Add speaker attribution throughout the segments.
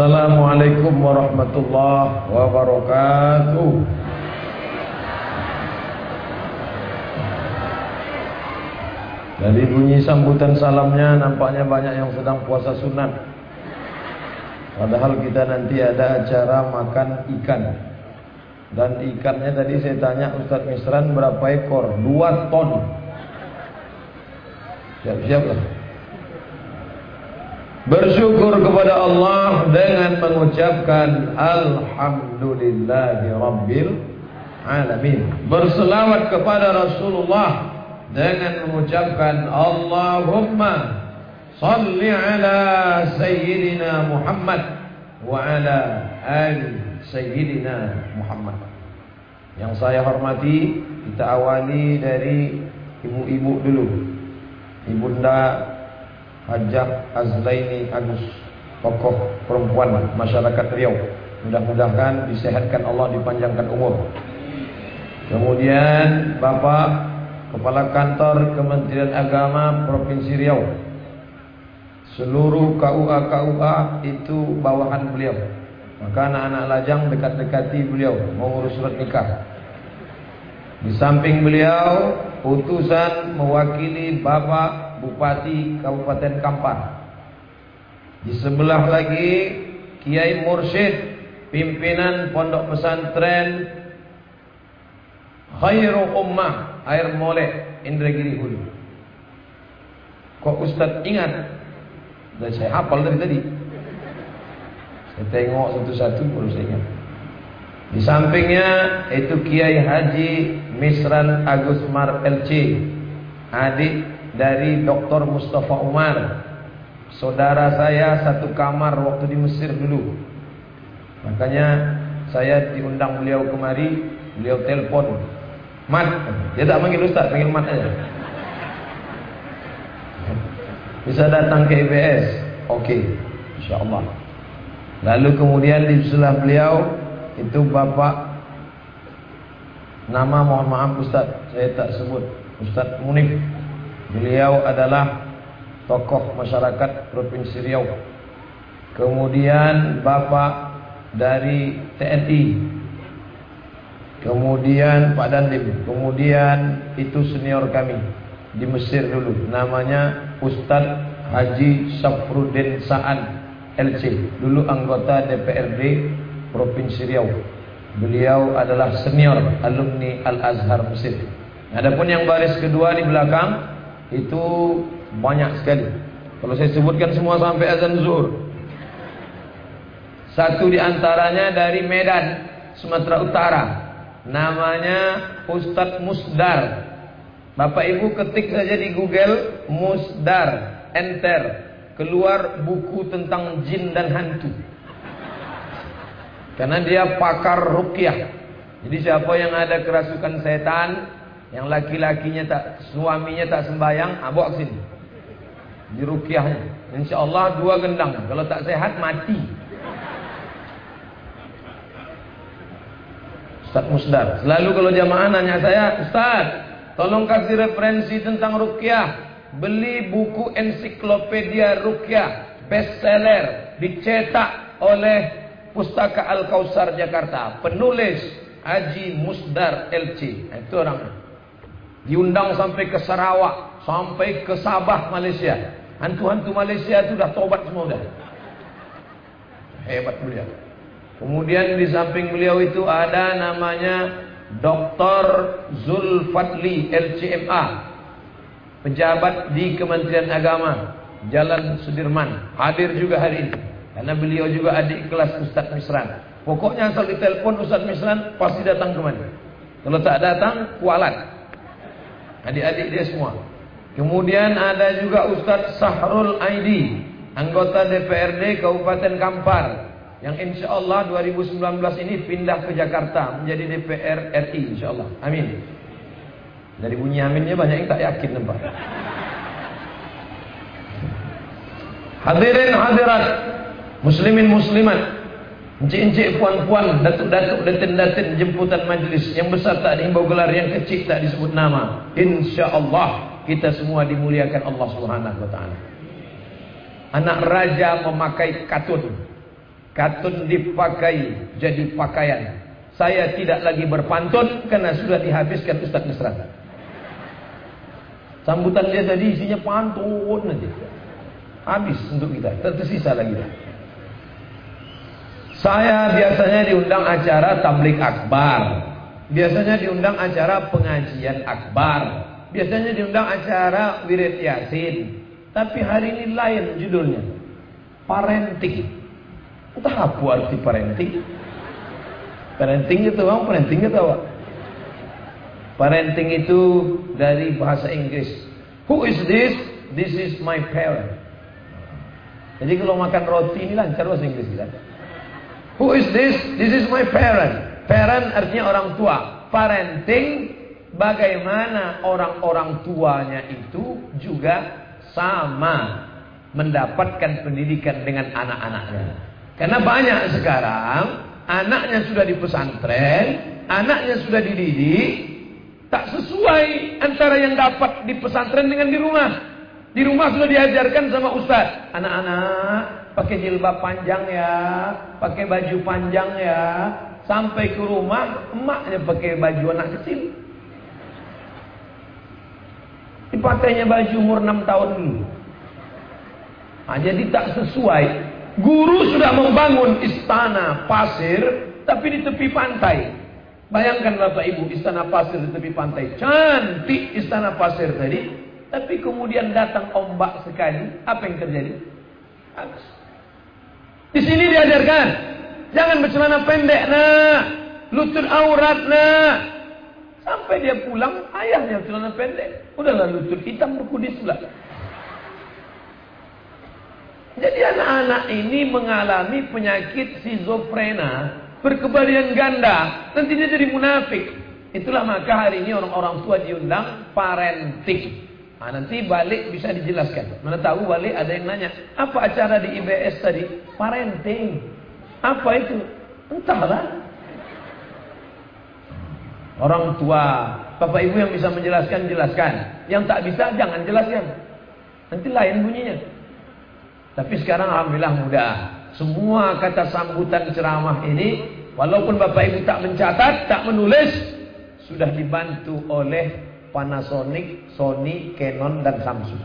Speaker 1: Assalamualaikum warahmatullahi wabarakatuh. Dari bunyi sambutan salamnya nampaknya banyak yang sedang puasa sunat. Padahal kita nanti ada acara makan ikan. Dan ikannya tadi saya tanya Ustadz Misran berapa ekor? Dua ton. Siap-siap lah. Bersyukur kepada Allah dengan mengucapkan Alhamdulillahi Rabbil Alamin. Berselawat kepada Rasulullah dengan mengucapkan Allahumma salli ala sayyidina Muhammad wa ala ali sayyidina Muhammad. Yang saya hormati, kita awali dari ibu-ibu dulu. Ibunda Hajah Azlaini Agus, tokoh perempuan masyarakat Riau. Mudah-mudahan disehatkan Allah, dipanjangkan umur. Kemudian Bapak Kepala Kantor Kementerian Agama Provinsi Riau. Seluruh KUA-KUA itu bawahan beliau. Maka anak-anak lajang dekat-dekati beliau mengurus surat nikah. Di samping beliau, utusan mewakili Bapak Bupati Kabupaten Kampar. Di sebelah lagi Kiai Mursyid, pimpinan Pondok Pesantren Khairul Ummah air molek Indragiri Hulu. Kok Ustaz ingat? Dan saya hafal dari tadi. Saya tengok satu-satu baru saya ingat. Di sampingnya itu Kiai Haji Misran Agus Mar LC, adik dari Dr. Mustafa Umar. Saudara saya satu kamar waktu di Mesir dulu. Makanya saya diundang beliau kemari, beliau telepon Mat. Dia tak panggil ustaz, panggil mat aja. Bisa datang ke IBS. Okey. Insya-Allah. Lalu kemudian di sebelah beliau itu Bapak nama mohon maaf Ustaz, saya tak sebut. Ustaz Munif. Beliau adalah tokoh masyarakat Provinsi Riau. Kemudian Bapak dari TNI Kemudian Pak Dandim. Kemudian itu senior kami Di Mesir dulu. Namanya Ustadz Haji Safruddin Sa'an LC Dulu anggota DPRD Provinsi Riau. Beliau adalah senior alumni Al-Azhar Mesir. Adapun yang baris kedua di belakang Itu banyak sekali Kalau saya sebutkan semua sampai azan zuhur Satu di antaranya dari Medan Sumatera Utara Namanya Ustadz Musdar. Bapak Ibu ketik saja di Google Musdar, enter, keluar buku tentang jin dan hantu. Karena dia pakar rukyah. Jadi siapa yang ada kerasukan setan, yang laki-lakinya tak suaminya tak sembayang, ah, sini. Di rukyahnya. Insya Allah dua gendang. Kalau tak sehat mati. Ustaz Musdar. Selalu kalau jamaah nanya saya, Ustaz, tolong kasih referensi tentang rukyah. Beli buku ensiklopedia rukyah, bestseller, dicetak oleh Pustaka Al-Kausar Jakarta. Penulis Haji Musdar LC. Nah, itu orangnya. Diundang sampai ke Sarawak, sampai ke Sabah Malaysia. Hantu-hantu Malaysia itu sudah tobat semua dah. Hebat beliau. Kemudian di samping beliau itu ada namanya Dr. Zulfadli LCMA Pejabat di Kementerian Agama Jalan Sudirman Hadir juga hari ini Karena beliau juga adik kelas Ustaz Misran Pokoknya asal ditelepon Ustaz Misran Pasti datang ke mana Kalau tak datang kualat Adik-adik dia semua Kemudian ada juga Ustaz Sahrul Aidi Anggota DPRD Kabupaten Kampar yang insya Allah 2019 ini pindah ke Jakarta menjadi DPR RI insya Allah. Amin. Dari bunyi aminnya banyak yang tak yakin nampak. Hadirin hadirat, muslimin muslimat, encik-encik puan-puan, datuk-datuk, datin-datin jemputan majlis yang besar tak dihimbau gelar, yang kecil tak disebut nama. Insya Allah kita semua dimuliakan Allah Subhanahu Wa Taala. Anak raja memakai katun Katun dipakai jadi pakaian. Saya tidak lagi berpantun karena sudah dihabiskan Ustaz Nusrat. Sambutan dia tadi isinya pantun aja. Habis untuk kita, tersisa lagi. Saya biasanya diundang acara tablik akbar. Biasanya diundang acara pengajian akbar. Biasanya diundang acara wirid yasin. Tapi hari ini lain judulnya. Parenting. Entah apa arti parenting. Parenting itu apa? Parenting itu apa? Parenting itu dari bahasa Inggris. Who is this? This is my parent. Jadi kalau makan roti ini lancar bahasa Inggris kita. Who is this? This is my parent. Parent artinya orang tua. Parenting bagaimana orang-orang tuanya itu juga sama mendapatkan pendidikan dengan anak-anaknya. Karena banyak sekarang anaknya sudah di pesantren, anaknya sudah dididik, Tak sesuai antara yang dapat di pesantren dengan di rumah. Di rumah sudah diajarkan sama ustaz. Anak-anak pakai jilbab panjang ya. Pakai baju panjang ya. Sampai ke rumah emaknya pakai baju anak kecil. Dipakainya baju umur 6 tahun dulu. Nah, jadi tak sesuai. Guru sudah membangun istana pasir tapi di tepi pantai. Bayangkan Bapak Ibu istana pasir di tepi pantai. Cantik istana pasir tadi. Tapi kemudian datang ombak sekali. Apa yang terjadi? Habis. Di sini diajarkan. Jangan bercelana pendek nak. Lutut aurat nak. Sampai dia pulang. Ayahnya bercelana pendek. Udahlah lutut hitam berkudis pula. Jadi anak-anak ini mengalami penyakit schizofrenia berkebalian ganda, nanti dia jadi munafik. Itulah maka hari ini orang-orang tua diundang parenting. Nah, nanti balik bisa dijelaskan. Mana tahu balik ada yang nanya, apa acara di IBS tadi? Parenting. Apa itu? Entahlah. Orang tua, bapak ibu yang bisa menjelaskan, jelaskan. Yang tak bisa, jangan jelaskan. Nanti lain bunyinya. Tapi sekarang Alhamdulillah mudah. Semua kata sambutan ceramah ini walaupun Bapak Ibu tak mencatat, tak menulis sudah dibantu oleh Panasonic, Sony, Canon dan Samsung.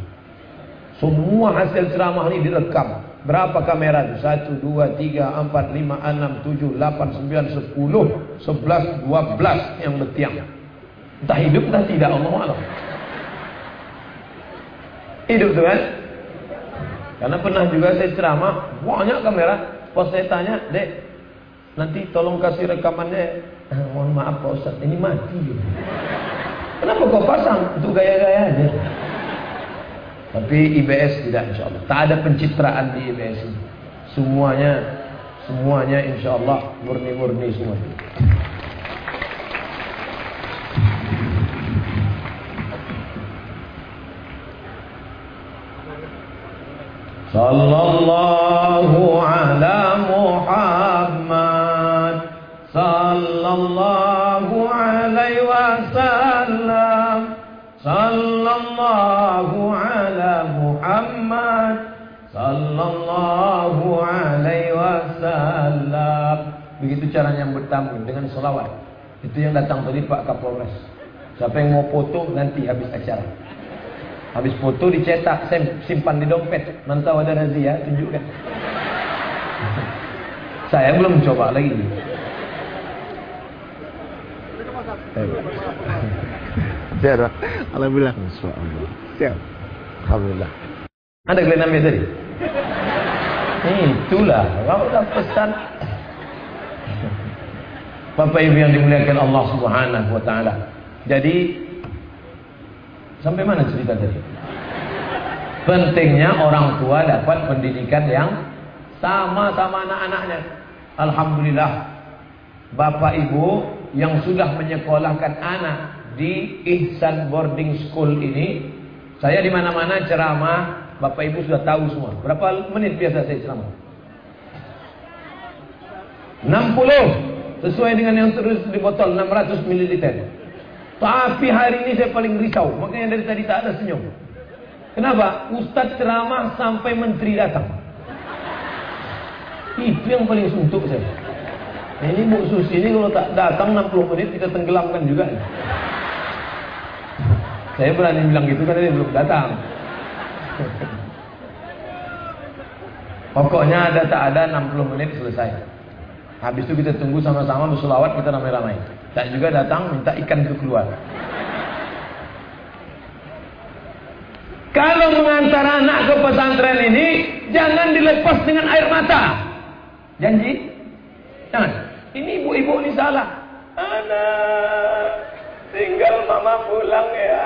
Speaker 1: Semua hasil ceramah ini direkam. Berapa kamera itu? 1, 2, 3, 4, 5, 6, 7, 8, 9, 10, 11, 12 yang bertiang. Entah hidup entah tidak Allah Allah. Hidup tuh kan? Karena pernah juga saya ceramah, banyak kamera. Pas saya tanya, dek, nanti tolong kasih rekamannya. Eh, mohon maaf Pak Ustaz, ini mati. Kenapa kau pasang? Untuk gaya-gaya aja. Tapi IBS tidak insya Allah. Tak ada pencitraan di IBS ini. Semuanya, semuanya insya Allah murni-murni semua. Sallallahu ala Muhammad Sallallahu alaihi wasallam Sallallahu ala Muhammad. Sallallahu alaihi wasallam. Begitu caranya yang bertamu dengan selawat Itu yang datang tadi Pak Kapolres. Siapa yang mau foto nanti habis acara. Habis foto dicetak, simpan di dompet. Mantau ada razia, tunjukkan. Saya belum coba lagi.
Speaker 2: Siap, Alhamdulillah. Insyaallah. Siap. Alhamdulillah.
Speaker 1: Ada kelihatan biasa tadi? Itulah, kalau udah pesan. Bapak Ibu yang dimuliakan Allah Subhanahu wa taala. Jadi Sampai mana cerita tadi? Pentingnya orang tua dapat pendidikan yang sama-sama anak-anaknya. Alhamdulillah, Bapak Ibu yang sudah menyekolahkan anak di Ihsan Boarding School ini, saya di mana-mana ceramah, Bapak Ibu sudah tahu semua. Berapa menit biasa saya ceramah? 60 sesuai dengan yang terus di botol 600 ml. Tapi hari ini saya paling risau. Makanya dari tadi tak ada senyum. Kenapa? Ustadz ceramah sampai menteri datang. Itu yang paling suntuk saya. Ini Bu Susi ini kalau tak datang 60 menit kita tenggelamkan juga. Saya berani bilang gitu karena dia belum datang. Pokoknya ada tak ada 60 menit selesai. Habis itu kita tunggu sama-sama bersolawat kita ramai-ramai. Dan juga datang minta ikan itu keluar. Kalau mengantar anak ke pesantren ini jangan dilepas dengan air mata. Janji? Jangan. Ini ibu-ibu ini salah. Anak tinggal mama pulang ya.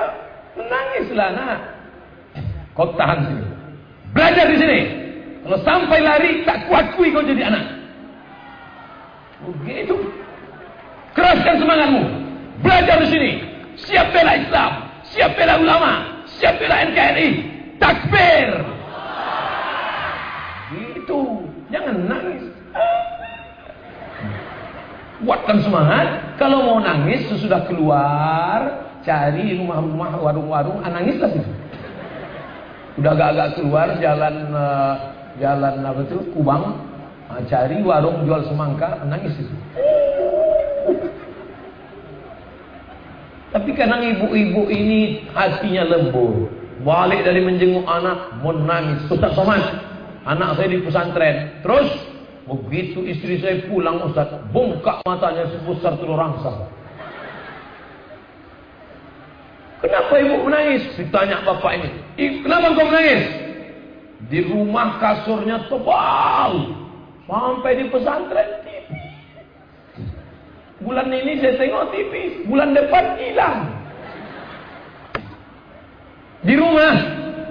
Speaker 1: Menangislah nak. Kau tahan sini. Belajar di sini. Kalau sampai lari, tak kuakui kau jadi anak. Begitu. Keraskan semangatmu. Belajar di sini. Siap bela Islam. Siap bela ulama. Siap bela NKRI. Takbir. Gitu. Jangan nangis. Kuatkan semangat. Kalau mau nangis, sesudah keluar, cari rumah-rumah, warung-warung, ah, nangislah. Udah agak-agak keluar jalan uh, jalan apa itu Kubang, uh, cari warung jual semangka, nangis itu. Tapi kadang ibu-ibu ini hatinya lembut. Balik dari menjenguk anak, menangis. Ustaz Somad, anak saya di pesantren. Terus, begitu istri saya pulang Ustaz, bongkak matanya sebesar telur rangsa. Kenapa ibu menangis? Ditanya bapak ini. Kenapa kau menangis? Di rumah kasurnya tebal. Sampai di pesantren tipis. Bulan ini saya tengok tipis. Bulan depan hilang. Di rumah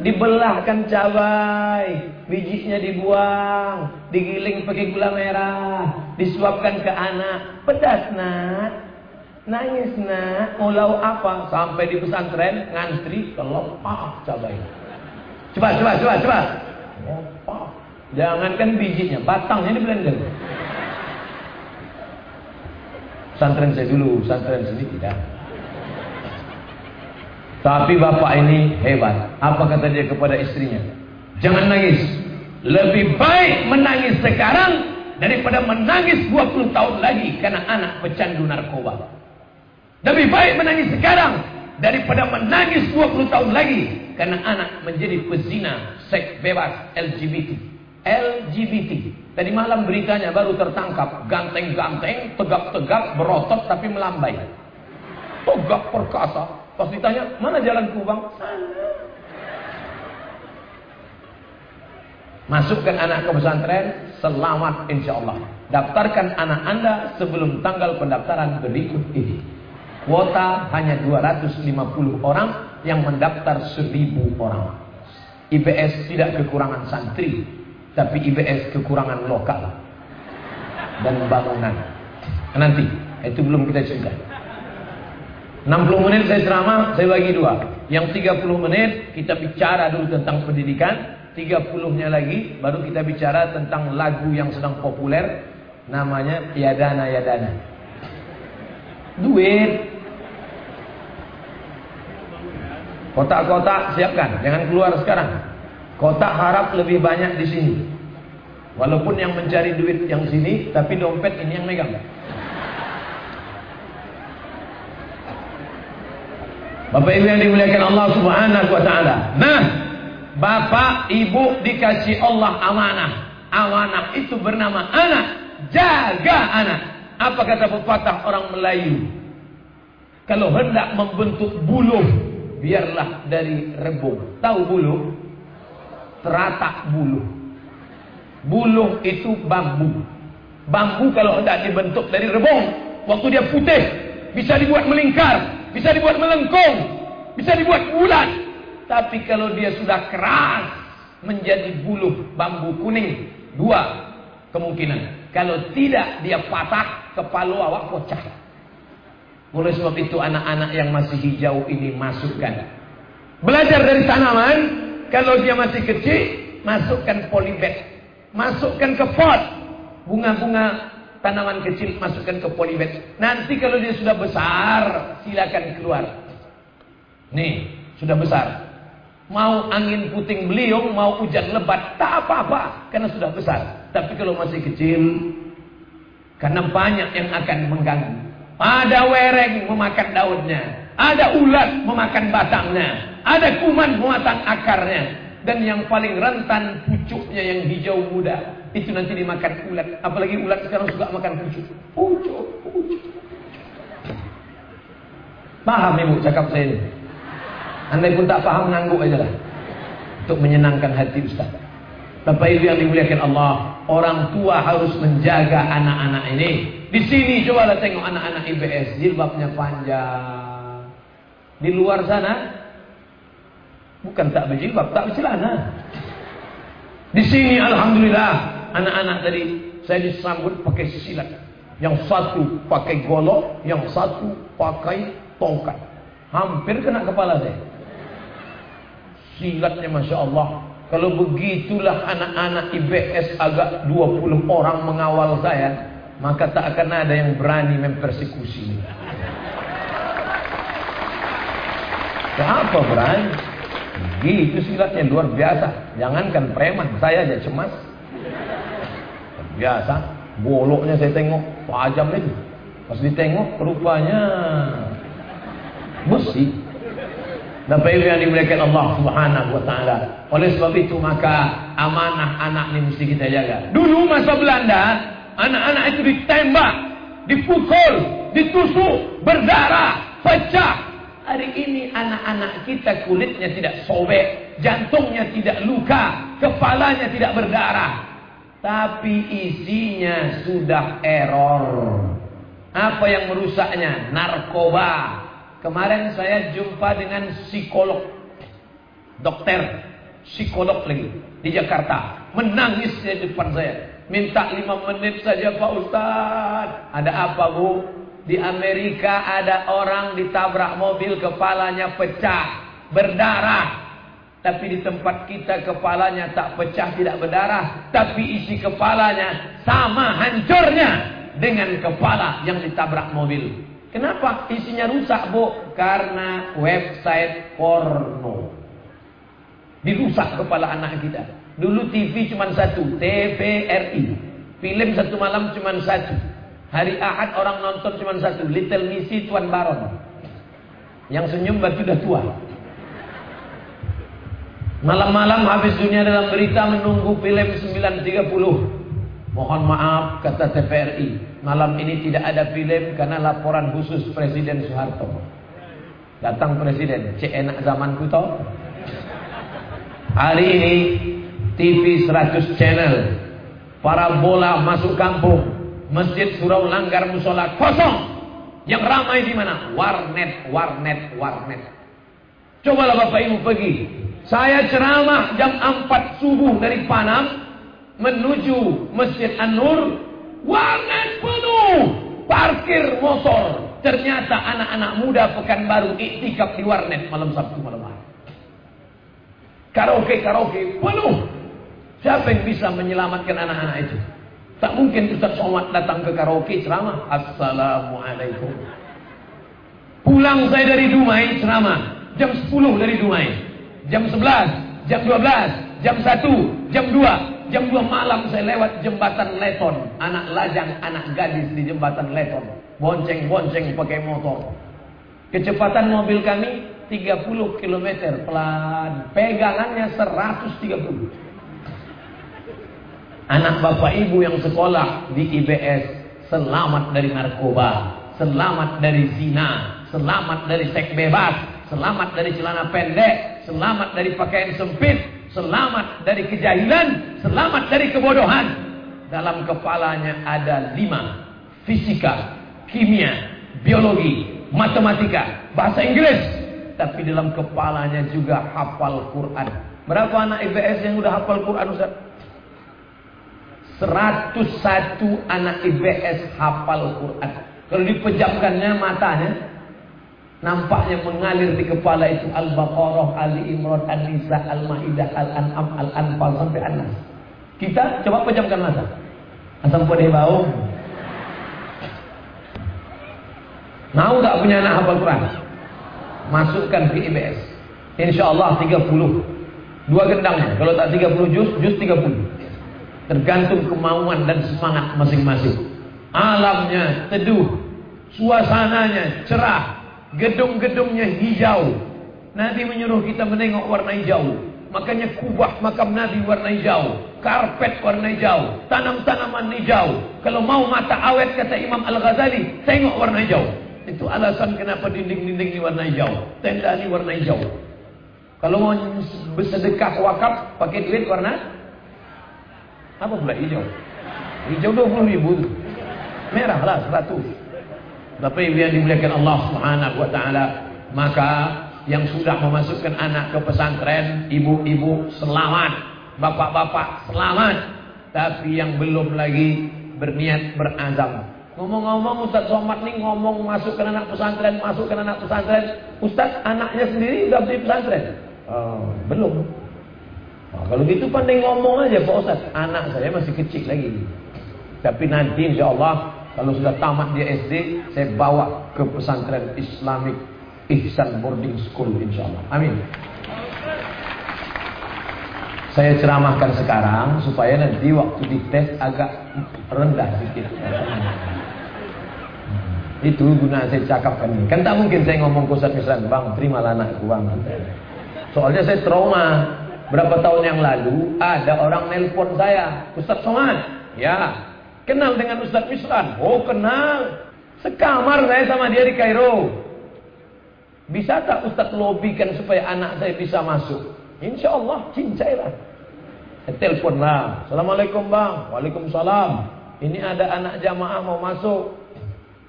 Speaker 1: dibelahkan cabai, bijinya dibuang, digiling pakai gula merah, disuapkan ke anak. Pedas nak. Nangis nak, mau lau apa? Sampai di pesantren ngantri kelopak cabai. Coba, coba, coba, coba. Jangan Jangankan bijinya, batangnya di blender. Pesantren saya dulu, pesantren sini tidak. Tapi bapak ini hebat. Apa kata dia kepada istrinya? Jangan nangis. Lebih baik menangis sekarang daripada menangis 20 tahun lagi karena anak pecandu narkoba. Lebih baik menangis sekarang daripada menangis 20 tahun lagi karena anak menjadi pezina seks bebas LGBT. LGBT. Tadi malam beritanya baru tertangkap ganteng-ganteng, tegap-tegap, berotot tapi melambai. Tegap perkasa. Pas ditanya, mana jalan kubang? Sana. Masukkan anak ke pesantren, selamat insya Allah. Daftarkan anak anda sebelum tanggal pendaftaran berikut ini. Kuota hanya 250 orang yang mendaftar 1000 orang. IBS tidak kekurangan santri, tapi IBS kekurangan lokal dan bangunan. Nanti, itu belum kita cerita. 60 menit saya ceramah, saya bagi dua. Yang 30 menit kita bicara dulu tentang pendidikan, 30-nya lagi baru kita bicara tentang lagu yang sedang populer namanya Yadana Yadana. Duit Kotak-kotak siapkan, jangan keluar sekarang. Kotak harap lebih banyak di sini. Walaupun yang mencari duit yang sini, tapi dompet ini yang megang. Bapak Ibu yang dimuliakan Allah Subhanahu wa taala. Nah, Bapak Ibu dikasih Allah amanah. Amanah itu bernama anak. Jaga anak. Apa kata pepatah orang Melayu? Kalau hendak membentuk buluh biarlah dari rebung. Tahu buluh? Teratak buluh. Buluh itu bambu. Bambu kalau tidak dibentuk dari rebung, waktu dia putih, bisa dibuat melingkar, bisa dibuat melengkung, bisa dibuat bulat. Tapi kalau dia sudah keras, menjadi buluh bambu kuning, dua kemungkinan. Kalau tidak dia patah, kepala awak pecah. Oleh sebab itu anak-anak yang masih hijau ini masukkan. Belajar dari tanaman, kalau dia masih kecil, masukkan polybag. Masukkan ke pot. Bunga-bunga tanaman kecil masukkan ke polybag. Nanti kalau dia sudah besar, silakan keluar. Nih, sudah besar. Mau angin puting beliung, mau hujan lebat, tak apa-apa karena sudah besar. Tapi kalau masih kecil, karena banyak yang akan mengganggu. Ada wereng memakan daunnya. Ada ulat memakan batangnya. Ada kuman memakan akarnya. Dan yang paling rentan pucuknya yang hijau muda. Itu nanti dimakan ulat. Apalagi ulat sekarang suka makan pucuk. Pucuk, pucuk. Paham ibu cakap saya ini? Andai pun tak paham ngangguk aja lah. Untuk menyenangkan hati Ustaz. Bapak Ibu yang dimuliakan Allah, orang tua harus menjaga anak-anak ini. Di sini cobalah tengok anak-anak IBS, jilbabnya panjang. Di luar sana bukan tak berjilbab, tak bercelana. Di sini alhamdulillah anak-anak tadi saya disambut pakai silat. Yang satu pakai golok, yang satu pakai tongkat. Hampir kena kepala saya. Silatnya Masya Allah. Kalau begitulah anak-anak IBS agak 20 orang mengawal saya. Maka tak akan ada yang berani mempersekusi. Siapa berani? Gitu silatnya luar biasa. Jangankan preman, saya aja cemas. Biasa. Boloknya saya tengok. Pajam itu. Pas ditengok rupanya besi. Bapak Ibu yang dimuliakan Allah Subhanahu wa taala. Oleh sebab itu maka amanah anak ini mesti kita jaga. Dulu masa Belanda, anak-anak itu ditembak, dipukul, ditusuk, berdarah, pecah. Hari ini anak-anak kita kulitnya tidak sobek, jantungnya tidak luka, kepalanya tidak berdarah. Tapi isinya sudah error. Apa yang merusaknya? Narkoba, Kemarin saya jumpa dengan psikolog, dokter, psikolog lagi di Jakarta, menangis di depan saya. Minta lima menit saja Pak Ustaz. Ada apa Bu? Di Amerika ada orang ditabrak mobil kepalanya pecah, berdarah. Tapi di tempat kita kepalanya tak pecah, tidak berdarah. Tapi isi kepalanya sama hancurnya dengan kepala yang ditabrak mobil. Kenapa isinya rusak, Bu? Karena website porno. Dirusak kepala anak kita. Dulu TV cuma satu, TVRI. Film satu malam cuma satu. Hari Ahad orang nonton cuma satu, Little Missy Tuan Baron. Yang senyum berarti sudah tua. Malam-malam habis dunia dalam berita menunggu film 9.30. Mohon maaf kata TVRI. Malam ini tidak ada film karena laporan khusus Presiden Soeharto. Datang Presiden, cek enak zaman kuto. Hari ini TV 100 channel, para bola masuk kampung, masjid surau langgar musola kosong. Yang ramai di mana? Warnet, warnet, warnet. Cobalah Bapak Ibu pergi. Saya ceramah jam 4 subuh dari Panam menuju Masjid An-Nur Warnet penuh. Parkir motor. Ternyata anak-anak muda Pekanbaru iktikaf di warnet malam Sabtu malam hari. Karaoke, karaoke penuh. Siapa yang bisa menyelamatkan anak-anak itu? Tak mungkin Ustaz Somad datang ke karaoke ceramah. Assalamualaikum. Pulang saya dari Dumai ceramah. Jam 10 dari Dumai. Jam 11, jam 12, jam 1, jam 2, Jam 2 malam saya lewat jembatan Leton. Anak lajang, anak gadis di jembatan Leton. Bonceng-bonceng pakai motor. Kecepatan mobil kami 30 km pelan. Pegangannya 130. Anak bapak ibu yang sekolah di IBS selamat dari narkoba, selamat dari zina, selamat dari seks bebas, selamat dari celana pendek, selamat dari pakaian sempit, selamat dari kejahilan, selamat dari kebodohan. Dalam kepalanya ada lima. Fisika, kimia, biologi, matematika, bahasa Inggris. Tapi dalam kepalanya juga hafal Quran. Berapa anak IBS yang udah hafal Quran Ustaz? 101 anak IBS hafal Quran. Kalau dipejamkannya matanya, Nampaknya mengalir di kepala itu Al-Baqarah, Ali Imran, An-Nisa, Al-Maidah, Al-An'am, Al-Anfal sampai An-Nas. Kita coba pejamkan mata. Asam pada bau. Mau tak punya anak hafal Quran? Masukkan ke IBS. Insya Allah 30. Dua gendangnya. Kalau tak 30 juz, juz 30. Tergantung kemauan dan semangat masing-masing. Alamnya teduh, suasananya cerah, gedung-gedungnya hijau. Nabi menyuruh kita menengok warna hijau. Makanya kubah makam Nabi warna hijau, karpet warna hijau, tanam-tanaman hijau. Kalau mau mata awet kata Imam Al-Ghazali, tengok warna hijau. Itu alasan kenapa dinding-dinding ini warna hijau, tenda ini warna hijau. Kalau mau bersedekah wakaf pakai duit warna apa pula hijau? Hijau 20 ribu. Merah lah 100. Bapak Ibu yang dimuliakan Allah Subhanahu wa taala, maka yang sudah memasukkan anak ke pesantren, ibu-ibu selamat, bapak-bapak selamat. Tapi yang belum lagi berniat berazam. Ngomong-ngomong Ustaz Somad nih ngomong masukkan anak pesantren, masukkan anak pesantren. Ustaz anaknya sendiri udah beli pesantren. Oh, belum. Nah, kalau gitu pandai ngomong aja Pak Ustaz. Anak saya masih kecil lagi. Tapi nanti insya Allah kalau sudah tamat dia SD, saya bawa ke pesantren Islamic Ihsan Boarding School insya Allah. Amin. Saya ceramahkan sekarang supaya nanti waktu dites agak rendah sedikit. Itu guna saya cakapkan ini. Kan tak mungkin saya ngomong ke Ustaz Misran, Bang, terimalah anakku, Bang. Soalnya saya trauma. Berapa tahun yang lalu ada orang nelpon saya, Ustaz Somad. Ya, kenal dengan Ustaz Misran. Oh kenal. Sekamar saya sama dia di Kairo. Bisa tak Ustaz lobikan supaya anak saya bisa masuk? Insya Allah cincailah. Saya telepon lah. Assalamualaikum bang. Waalaikumsalam. Ini ada anak jamaah mau masuk.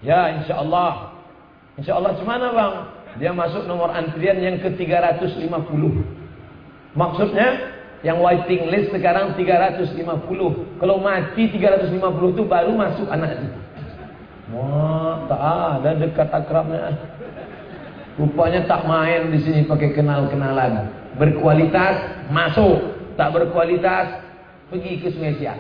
Speaker 1: Ya insya Allah. Insya Allah cemana bang? Dia masuk nomor antrian yang ke 350. Maksudnya yang waiting list sekarang 350. Kalau mati 350 itu baru masuk anak itu. Wah, tak ada dekat akrabnya. Rupanya tak main di sini pakai kenal-kenalan. Berkualitas masuk, tak berkualitas pergi ke Sungai Siak.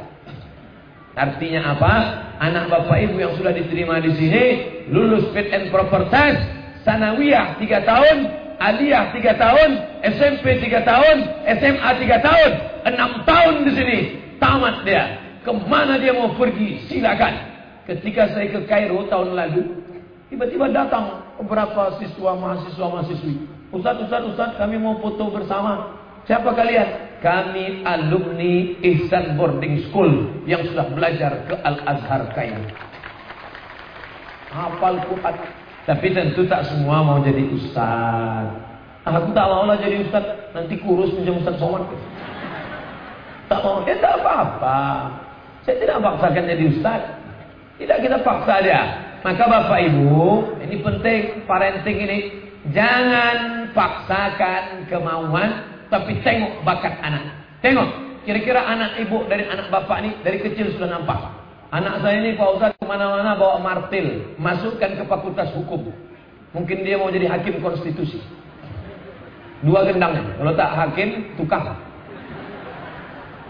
Speaker 1: Artinya apa? Anak bapak ibu yang sudah diterima di sini lulus fit and proper test, sanawiyah 3 tahun, aliyah 3 tahun, SMP 3 tahun, SMA 3 tahun, 6 tahun di sini. Tamat dia. Ke mana dia mau pergi? Silakan. Ketika saya ke Kairo tahun lalu, tiba-tiba datang beberapa siswa mahasiswa mahasiswi. Ustaz, Ustaz, Ustaz, kami mau foto bersama. Siapa kalian? Kami alumni Ihsan Boarding School yang sudah belajar ke Al-Azhar Kairo. Hafal Quran. Tapi tentu tak semua mau jadi ustaz. Aku tak mau lah jadi ustaz. Nanti kurus macam Ustaz Somad. Tak mau. Ya tak apa-apa. Saya tidak paksakan jadi ustaz. Tidak kita paksa dia. Maka bapak ibu, ini penting parenting ini. Jangan paksakan kemauan, tapi tengok bakat anak. Tengok, kira-kira anak ibu dari anak bapak ini dari kecil sudah nampak. Anak saya ini Pak Ustaz ke mana-mana bawa martil. Masukkan ke fakultas hukum. Mungkin dia mau jadi hakim konstitusi. Dua gendangnya. Kalau tak hakim, tukang.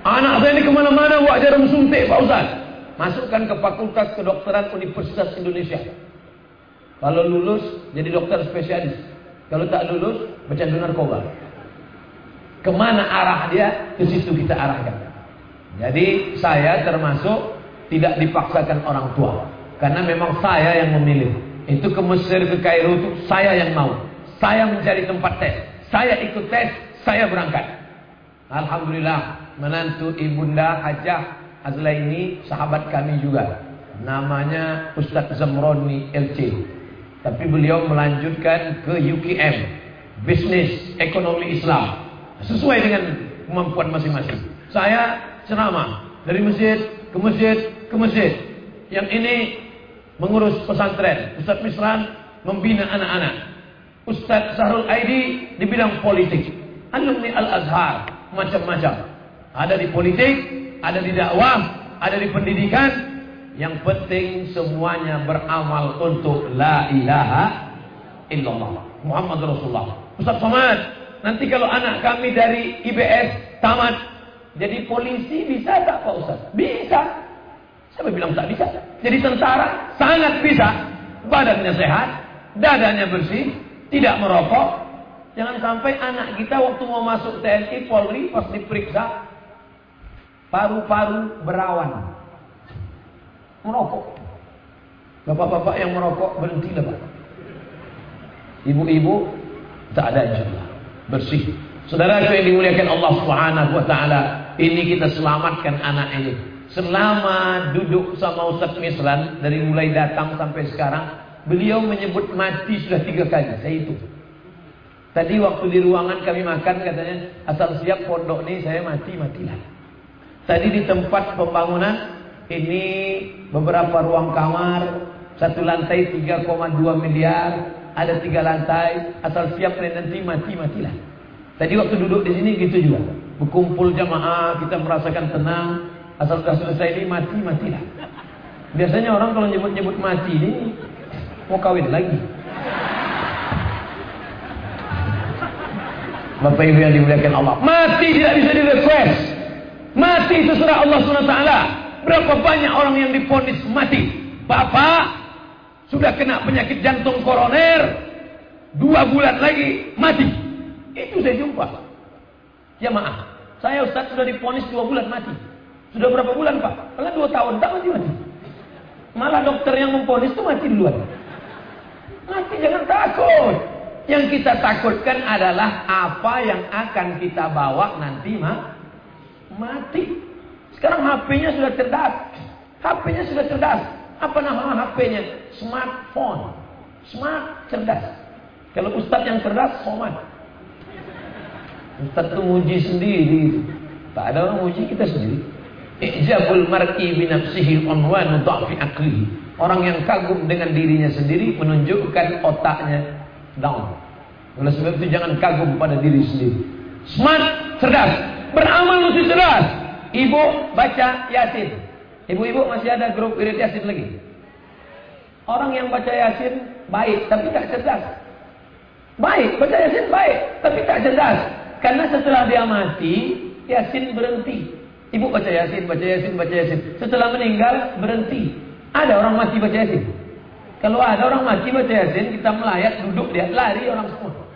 Speaker 1: Anak saya ini ke mana-mana bawa jarum suntik Pak Ustaz. Masukkan ke fakultas kedokteran Universitas Indonesia. Kalau lulus, jadi dokter spesialis. Kalau tak lulus, bercandu narkoba. Ke mana arah dia, ke situ kita arahkan. Jadi saya termasuk tidak dipaksakan orang tua. Karena memang saya yang memilih. Itu ke Mesir, ke Kairo itu saya yang mau. Saya mencari tempat tes. Saya ikut tes, saya berangkat. Alhamdulillah, menantu ibunda Hajah Azlaini sahabat kami juga. Namanya Ustadz Zamroni LC. Tapi beliau melanjutkan ke UKM. Bisnis Ekonomi Islam. Sesuai dengan kemampuan masing-masing. Saya ceramah dari masjid ke masjid ke masjid. Yang ini mengurus pesantren. Ustadz Misran membina anak-anak. Ustadz Sahrul Aidi di bidang politik. Alumni Al-Azhar. Macam-macam. Ada di politik, ada di dakwah, ada di pendidikan. Yang penting semuanya beramal untuk la ilaha illallah. Muhammad Rasulullah. Ustaz Somad, nanti kalau anak kami dari IBS tamat jadi polisi bisa tak Pak Ustaz? Bisa. Siapa bilang tak bisa? Jadi tentara sangat bisa. Badannya sehat, dadanya bersih, tidak merokok. Jangan sampai anak kita waktu mau masuk TNI, Polri, pas diperiksa, paru-paru berawan. Merokok. Bapak-bapak yang merokok berhentilah Pak. Ibu-ibu tak ada insyaAllah. Bersih. Saudara yang dimuliakan Allah Subhanahu wa taala, ini kita selamatkan anak ini. Selama duduk sama Ustaz Misran dari mulai datang sampai sekarang, beliau menyebut mati sudah tiga kali. Saya itu. Tadi waktu di ruangan kami makan katanya asal siap pondok ini saya mati matilah. Tadi di tempat pembangunan ini beberapa ruang kamar satu lantai 3,2 miliar ada tiga lantai asal siap nanti mati matilah. Tadi waktu duduk di sini gitu juga berkumpul jamaah kita merasakan tenang asal sudah selesai ini mati matilah. Biasanya orang kalau nyebut-nyebut mati ini mau kawin lagi. Bapak Ibu yang dimuliakan Allah. Mati tidak bisa di request. Mati terserah Allah SWT. Berapa banyak orang yang diponis mati. Bapak sudah kena penyakit jantung koroner. Dua bulan lagi mati. Itu saya jumpa. Ya maaf. Saya Ustaz sudah diponis dua bulan mati. Sudah berapa bulan Pak? Kalau dua tahun tak mati-mati. Malah dokter yang memponis itu mati duluan. Mati jangan takut. Yang kita takutkan adalah apa yang akan kita bawa nanti mah mati. Sekarang HP-nya sudah cerdas. HP-nya sudah cerdas. Apa nama HP-nya? Smartphone. Smart cerdas. Kalau Ustadz yang cerdas, somat. Ustadz itu muji sendiri. Tak ada orang muji kita sendiri. Ijabul mar'i binafsihi unwanu dha'fi akli. Orang yang kagum dengan dirinya sendiri menunjukkan otaknya down. Oleh sebab itu jangan kagum pada diri sendiri. Smart, cerdas. Beramal mesti cerdas. Ibu baca Yasin. Ibu-ibu masih ada grup wirid Yasin lagi. Orang yang baca Yasin baik tapi tak cerdas. Baik, baca Yasin baik tapi tak cerdas. Karena setelah dia mati, Yasin berhenti. Ibu baca Yasin, baca Yasin, baca Yasin. Setelah meninggal berhenti. Ada orang mati baca Yasin. Kalau ada orang mati baca Yasin, kita melayat, duduk dia, lari orang semua.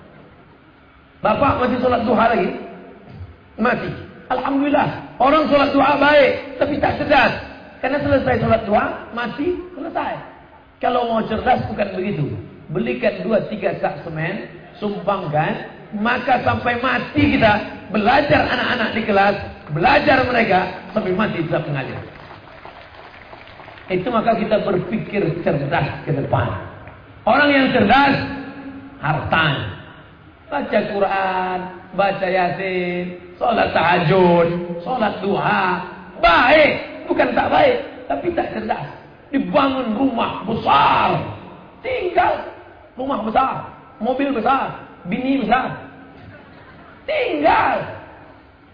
Speaker 1: Bapak masih sholat duha lagi? Mati. Alhamdulillah. Orang sholat duha baik, tapi tak cerdas. Karena selesai sholat duha, mati, selesai. Kalau mau cerdas bukan begitu. Belikan dua tiga sak semen, sumbangkan, maka sampai mati kita belajar anak-anak di kelas, belajar mereka sampai mati tetap mengajar. Itu maka kita berpikir cerdas ke depan. Orang yang cerdas, hartanya. Baca Quran, baca Yasin, sholat tahajud, sholat duha. Baik, bukan tak baik, tapi tak cerdas. Dibangun rumah besar. Tinggal rumah besar, mobil besar, bini besar. Tinggal.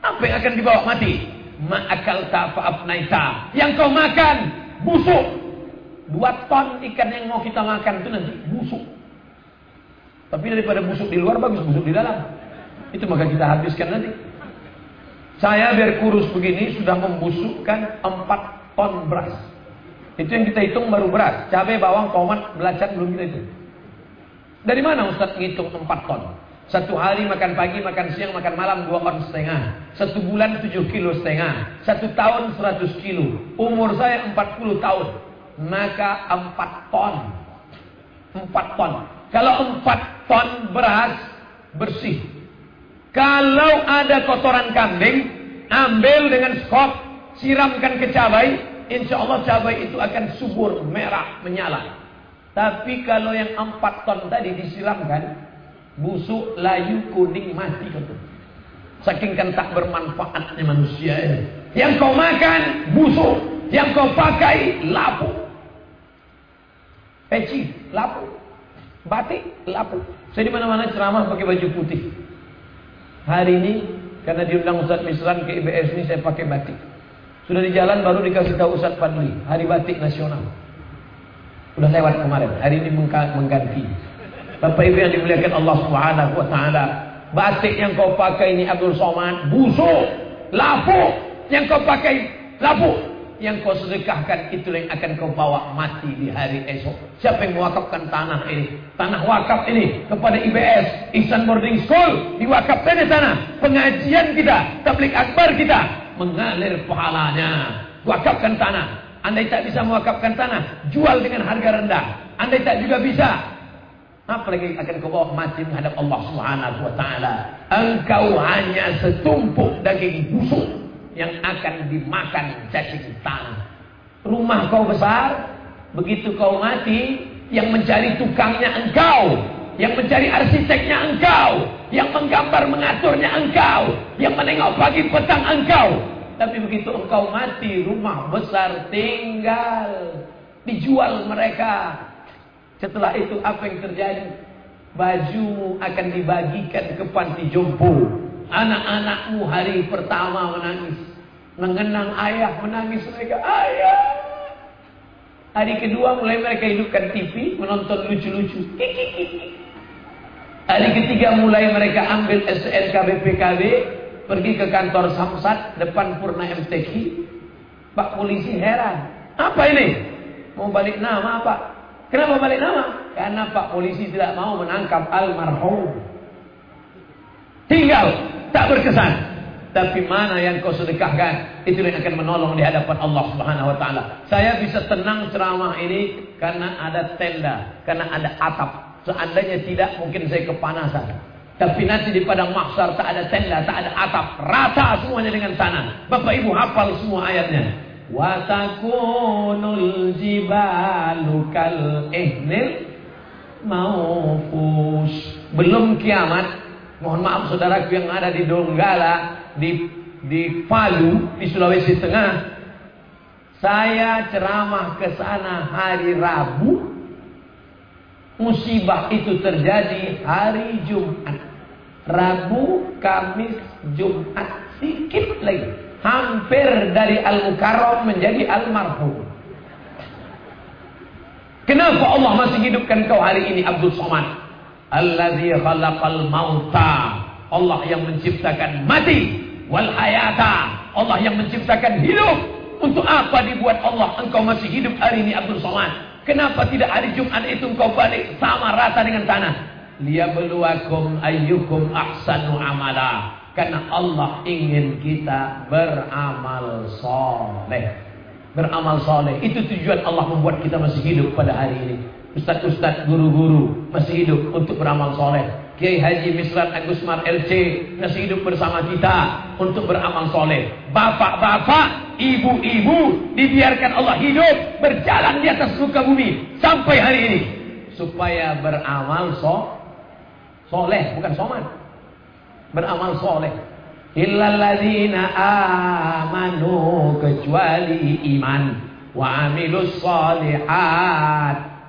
Speaker 1: Apa yang akan dibawa mati? Ma'akal ta'fa'afnaita. Yang kau makan, busuk. Dua ton ikan yang mau kita makan itu nanti busuk. Tapi daripada busuk di luar bagus busuk di dalam. Itu maka kita habiskan nanti. Saya biar kurus begini sudah membusukkan 4 ton beras. Itu yang kita hitung baru beras. Cabai, bawang, tomat, belacan belum kita hitung. Dari mana Ustaz ngitung 4 ton? Satu hari makan pagi, makan siang, makan malam dua on setengah. Satu bulan tujuh kilo setengah. Satu tahun seratus kilo. Umur saya empat puluh tahun. Maka empat ton. Empat ton. Kalau empat ton beras bersih. Kalau ada kotoran kambing, ambil dengan skop, siramkan ke cabai. Insya Allah cabai itu akan subur, merah, menyala. Tapi kalau yang empat ton tadi disiramkan, busuk, layu, kuning, mati kata. Saking kan tak bermanfaatnya manusia ini. Yang kau makan busuk, yang kau pakai lapu. Peci, lapu. Batik, lapu. Saya di mana-mana ceramah pakai baju putih. Hari ini karena diundang Ustaz Misran ke IBS ini saya pakai batik. Sudah di jalan baru dikasih tahu Ustaz Padli, Hari Batik Nasional. Sudah lewat kemarin, hari ini mengganti. Bapak Ibu yang dimuliakan Allah Subhanahu wa taala, batik yang kau pakai ini Abdul Somad busuk, lapuk. Yang kau pakai lapuk. Yang kau sedekahkan itu yang akan kau bawa mati di hari esok. Siapa yang mewakafkan tanah ini? Tanah wakaf ini kepada IBS, Ihsan Boarding School, diwakafkan di sana. Pengajian kita, tablik akbar kita, mengalir pahalanya. Wakafkan tanah. Andai tak bisa mewakafkan tanah, jual dengan harga rendah. Andai tak juga bisa, apalagi akan kau bawa mati menghadap Allah Subhanahu wa taala. Engkau hanya setumpuk daging busuk yang akan dimakan cacing tanah. Rumah kau besar, begitu kau mati, yang mencari tukangnya engkau, yang mencari arsiteknya engkau, yang menggambar mengaturnya engkau, yang menengok pagi petang engkau. Tapi begitu engkau mati, rumah besar tinggal. Dijual mereka. Setelah itu apa yang terjadi? Bajumu akan dibagikan ke panti jompo. Anak-anakmu hari pertama menangis. Mengenang ayah menangis mereka. Ayah. Hari kedua mulai mereka hidupkan TV. Menonton lucu-lucu. Hari ketiga mulai mereka ambil SNK BPKB pergi ke kantor Samsat depan Purna MTQ. Pak polisi heran. Apa ini? Mau balik nama Pak? Kenapa balik nama? Karena Pak polisi tidak mau menangkap almarhum. Tinggal, tak berkesan. Tapi mana yang kau sedekahkan Itu yang akan menolong di hadapan Allah subhanahu wa ta'ala Saya bisa tenang ceramah ini Karena ada tenda Karena ada atap Seandainya tidak mungkin saya kepanasan tapi nanti di padang mahsyar tak ada tenda, tak ada atap, rata semuanya dengan tanah. Bapak Ibu hafal semua ayatnya. Wa takunul jibalu kal ihnil maufus. Belum kiamat, mohon maaf saudaraku yang ada di Donggala, di di Palu, di Sulawesi Tengah. Saya ceramah ke sana hari Rabu. Musibah itu terjadi hari Jumat. Rabu, Kamis, Jumat, sedikit lagi. Hampir dari Al-Mukarram menjadi Al-Marhum. Kenapa Allah masih hidupkan kau hari ini Abdul Somad? Alladzi khalaqal mauta. Allah yang menciptakan mati wal hayata. Allah yang menciptakan hidup. Untuk apa dibuat Allah engkau masih hidup hari ini Abdul Somad? Kenapa tidak hari Jumat itu engkau balik sama rata dengan tanah? liyabluwakum ayyukum ahsanu amala karena Allah ingin kita beramal soleh. Beramal soleh. Itu tujuan Allah membuat kita masih hidup pada hari ini. Ustaz-ustaz, guru-guru masih hidup untuk beramal soleh. Kiai Haji Misran Agus Mar LC masih hidup bersama kita untuk beramal soleh. Bapak-bapak, ibu-ibu dibiarkan Allah hidup berjalan di atas muka bumi sampai hari ini. Supaya beramal soleh Soleh, bukan soman. Beramal soleh. Illalladzina amanu kecuali iman. Wa amilus.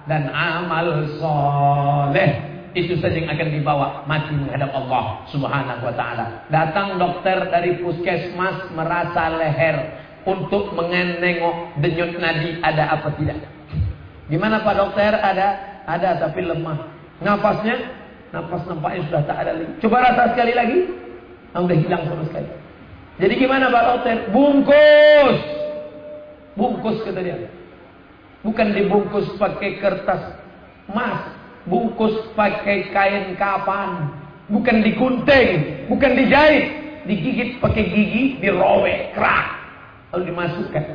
Speaker 1: Dan amal soleh. Itu saja yang akan dibawa mati menghadap Allah subhanahu wa ta'ala. Datang dokter dari puskesmas merasa leher. Untuk mengenengok denyut nadi ada apa tidak. Gimana Pak Dokter? Ada, ada tapi lemah. Nafasnya Nafas nampaknya sudah tak ada lagi. Coba rasa sekali lagi. Nah, udah hilang sama sekali. Jadi gimana Pak Dokter? Bungkus. Bungkus kata dia. Bukan dibungkus pakai kertas emas. Bungkus pakai kain kapan. Bukan dikunting. Bukan dijahit. Digigit pakai gigi. Dirobek. Kerak. Lalu dimasukkan.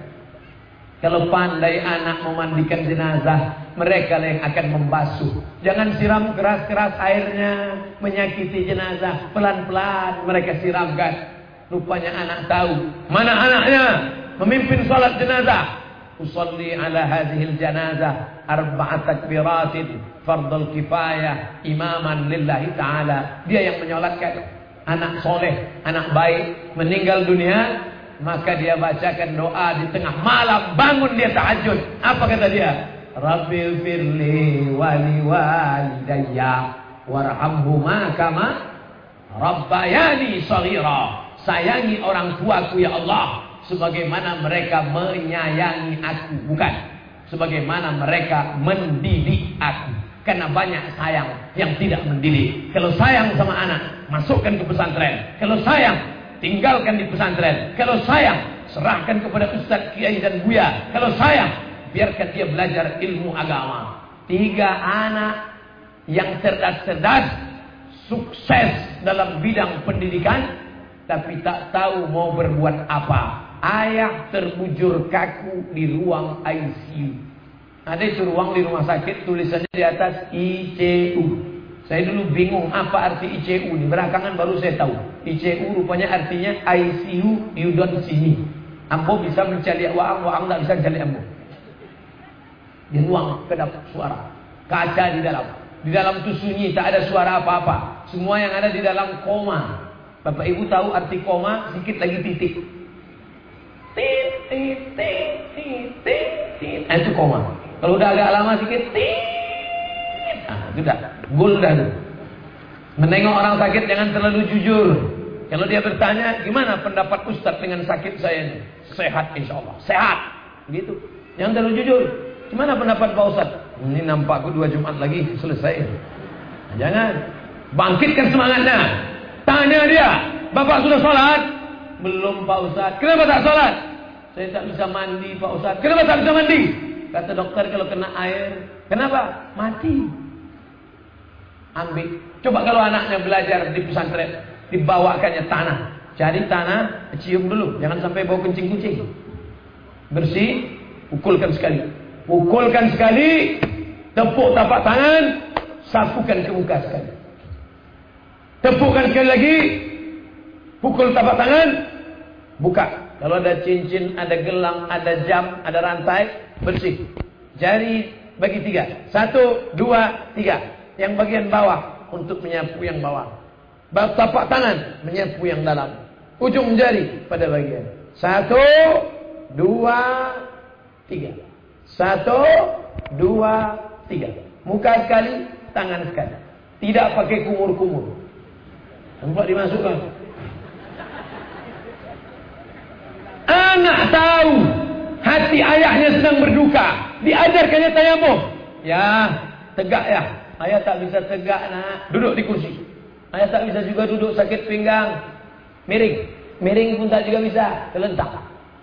Speaker 1: Kalau pandai anak memandikan jenazah, mereka yang akan membasuh. Jangan siram keras-keras airnya, menyakiti jenazah. Pelan-pelan mereka siramkan. Rupanya anak tahu. Mana anaknya? Memimpin salat jenazah. Usalli ala hadhil janazah arba'at takbiratin fardul kifayah imaman lillahi ta'ala. Dia yang menyolatkan anak soleh, anak baik meninggal dunia maka dia bacakan doa di tengah malam bangun dia tahajud apa kata dia Rabbil firli wali walidayya warhamhuma kama rabbayani saghira. Sayangi orang tuaku ya Allah sebagaimana mereka menyayangi aku, bukan sebagaimana mereka mendidik aku. Karena banyak sayang yang tidak mendidik. Kalau sayang sama anak, masukkan ke pesantren. Kalau sayang, tinggalkan di pesantren. Kalau sayang, serahkan kepada ustaz, kiai dan buya. Kalau sayang, biarkan dia belajar ilmu agama. Tiga anak yang cerdas-cerdas, sukses dalam bidang pendidikan, tapi tak tahu mau berbuat apa. Ayah terbujur kaku di ruang ICU. Ada itu ruang di rumah sakit tulisannya di atas ICU. Saya dulu bingung apa arti ICU ini. Belakangan baru saya tahu. ICU rupanya artinya ICU you don't see me. Ambo bisa mencari waang, waang tak bisa mencari ambo. Di ruang kedap suara. Kaca di dalam. Di dalam itu sunyi, tak ada suara apa-apa. Semua yang ada di dalam koma. Bapak Ibu tahu arti koma, sedikit lagi titik. Tit, tit, tit, tit, tit, tit. Nah, itu koma. Kalau udah agak lama sedikit, tit. Nah, sudah. Gul dah. Menengok orang sakit jangan terlalu jujur. Kalau dia bertanya, gimana pendapat Ustadz dengan sakit saya ini? Sehat insya Allah. Sehat. Gitu. Jangan terlalu jujur. Gimana pendapat Pak Ustadz? Ini nampakku dua Jumat lagi selesai. Nah, jangan. Bangkitkan semangatnya. Tanya dia. Bapak sudah sholat? Belum Pak Ustaz. Kenapa tak sholat? Saya tak bisa mandi Pak Ustaz. Kenapa tak bisa mandi? Kata dokter kalau kena air. Kenapa? Mati. Ambil. Coba kalau anaknya belajar di pesantren. Dibawakannya tanah. Cari tanah, cium dulu. Jangan sampai bau kencing kucing. Bersih, pukulkan sekali. Pukulkan sekali. Tepuk tapak tangan. Sapukan ke muka sekali. Tepukkan sekali lagi. Pukul tapak tangan. Buka. Kalau ada cincin, ada gelang, ada jam, ada rantai, bersih. Jari bagi tiga. Satu, dua, tiga. Yang bagian bawah untuk menyapu yang bawah. Tapak tangan menyapu yang dalam. Ujung jari pada bagian. Satu, dua, tiga. Satu, dua, tiga. Muka sekali, tangan sekali. Tidak pakai kumur-kumur. Nampak dimasukkan. Anak tahu hati ayahnya sedang berduka. Diajarkannya tayamum. Ya, tegak ya. Ayah tak bisa tegak nak. Duduk di kursi. Ayah tak bisa juga duduk sakit pinggang. Miring. Miring pun tak juga bisa. Terlentak.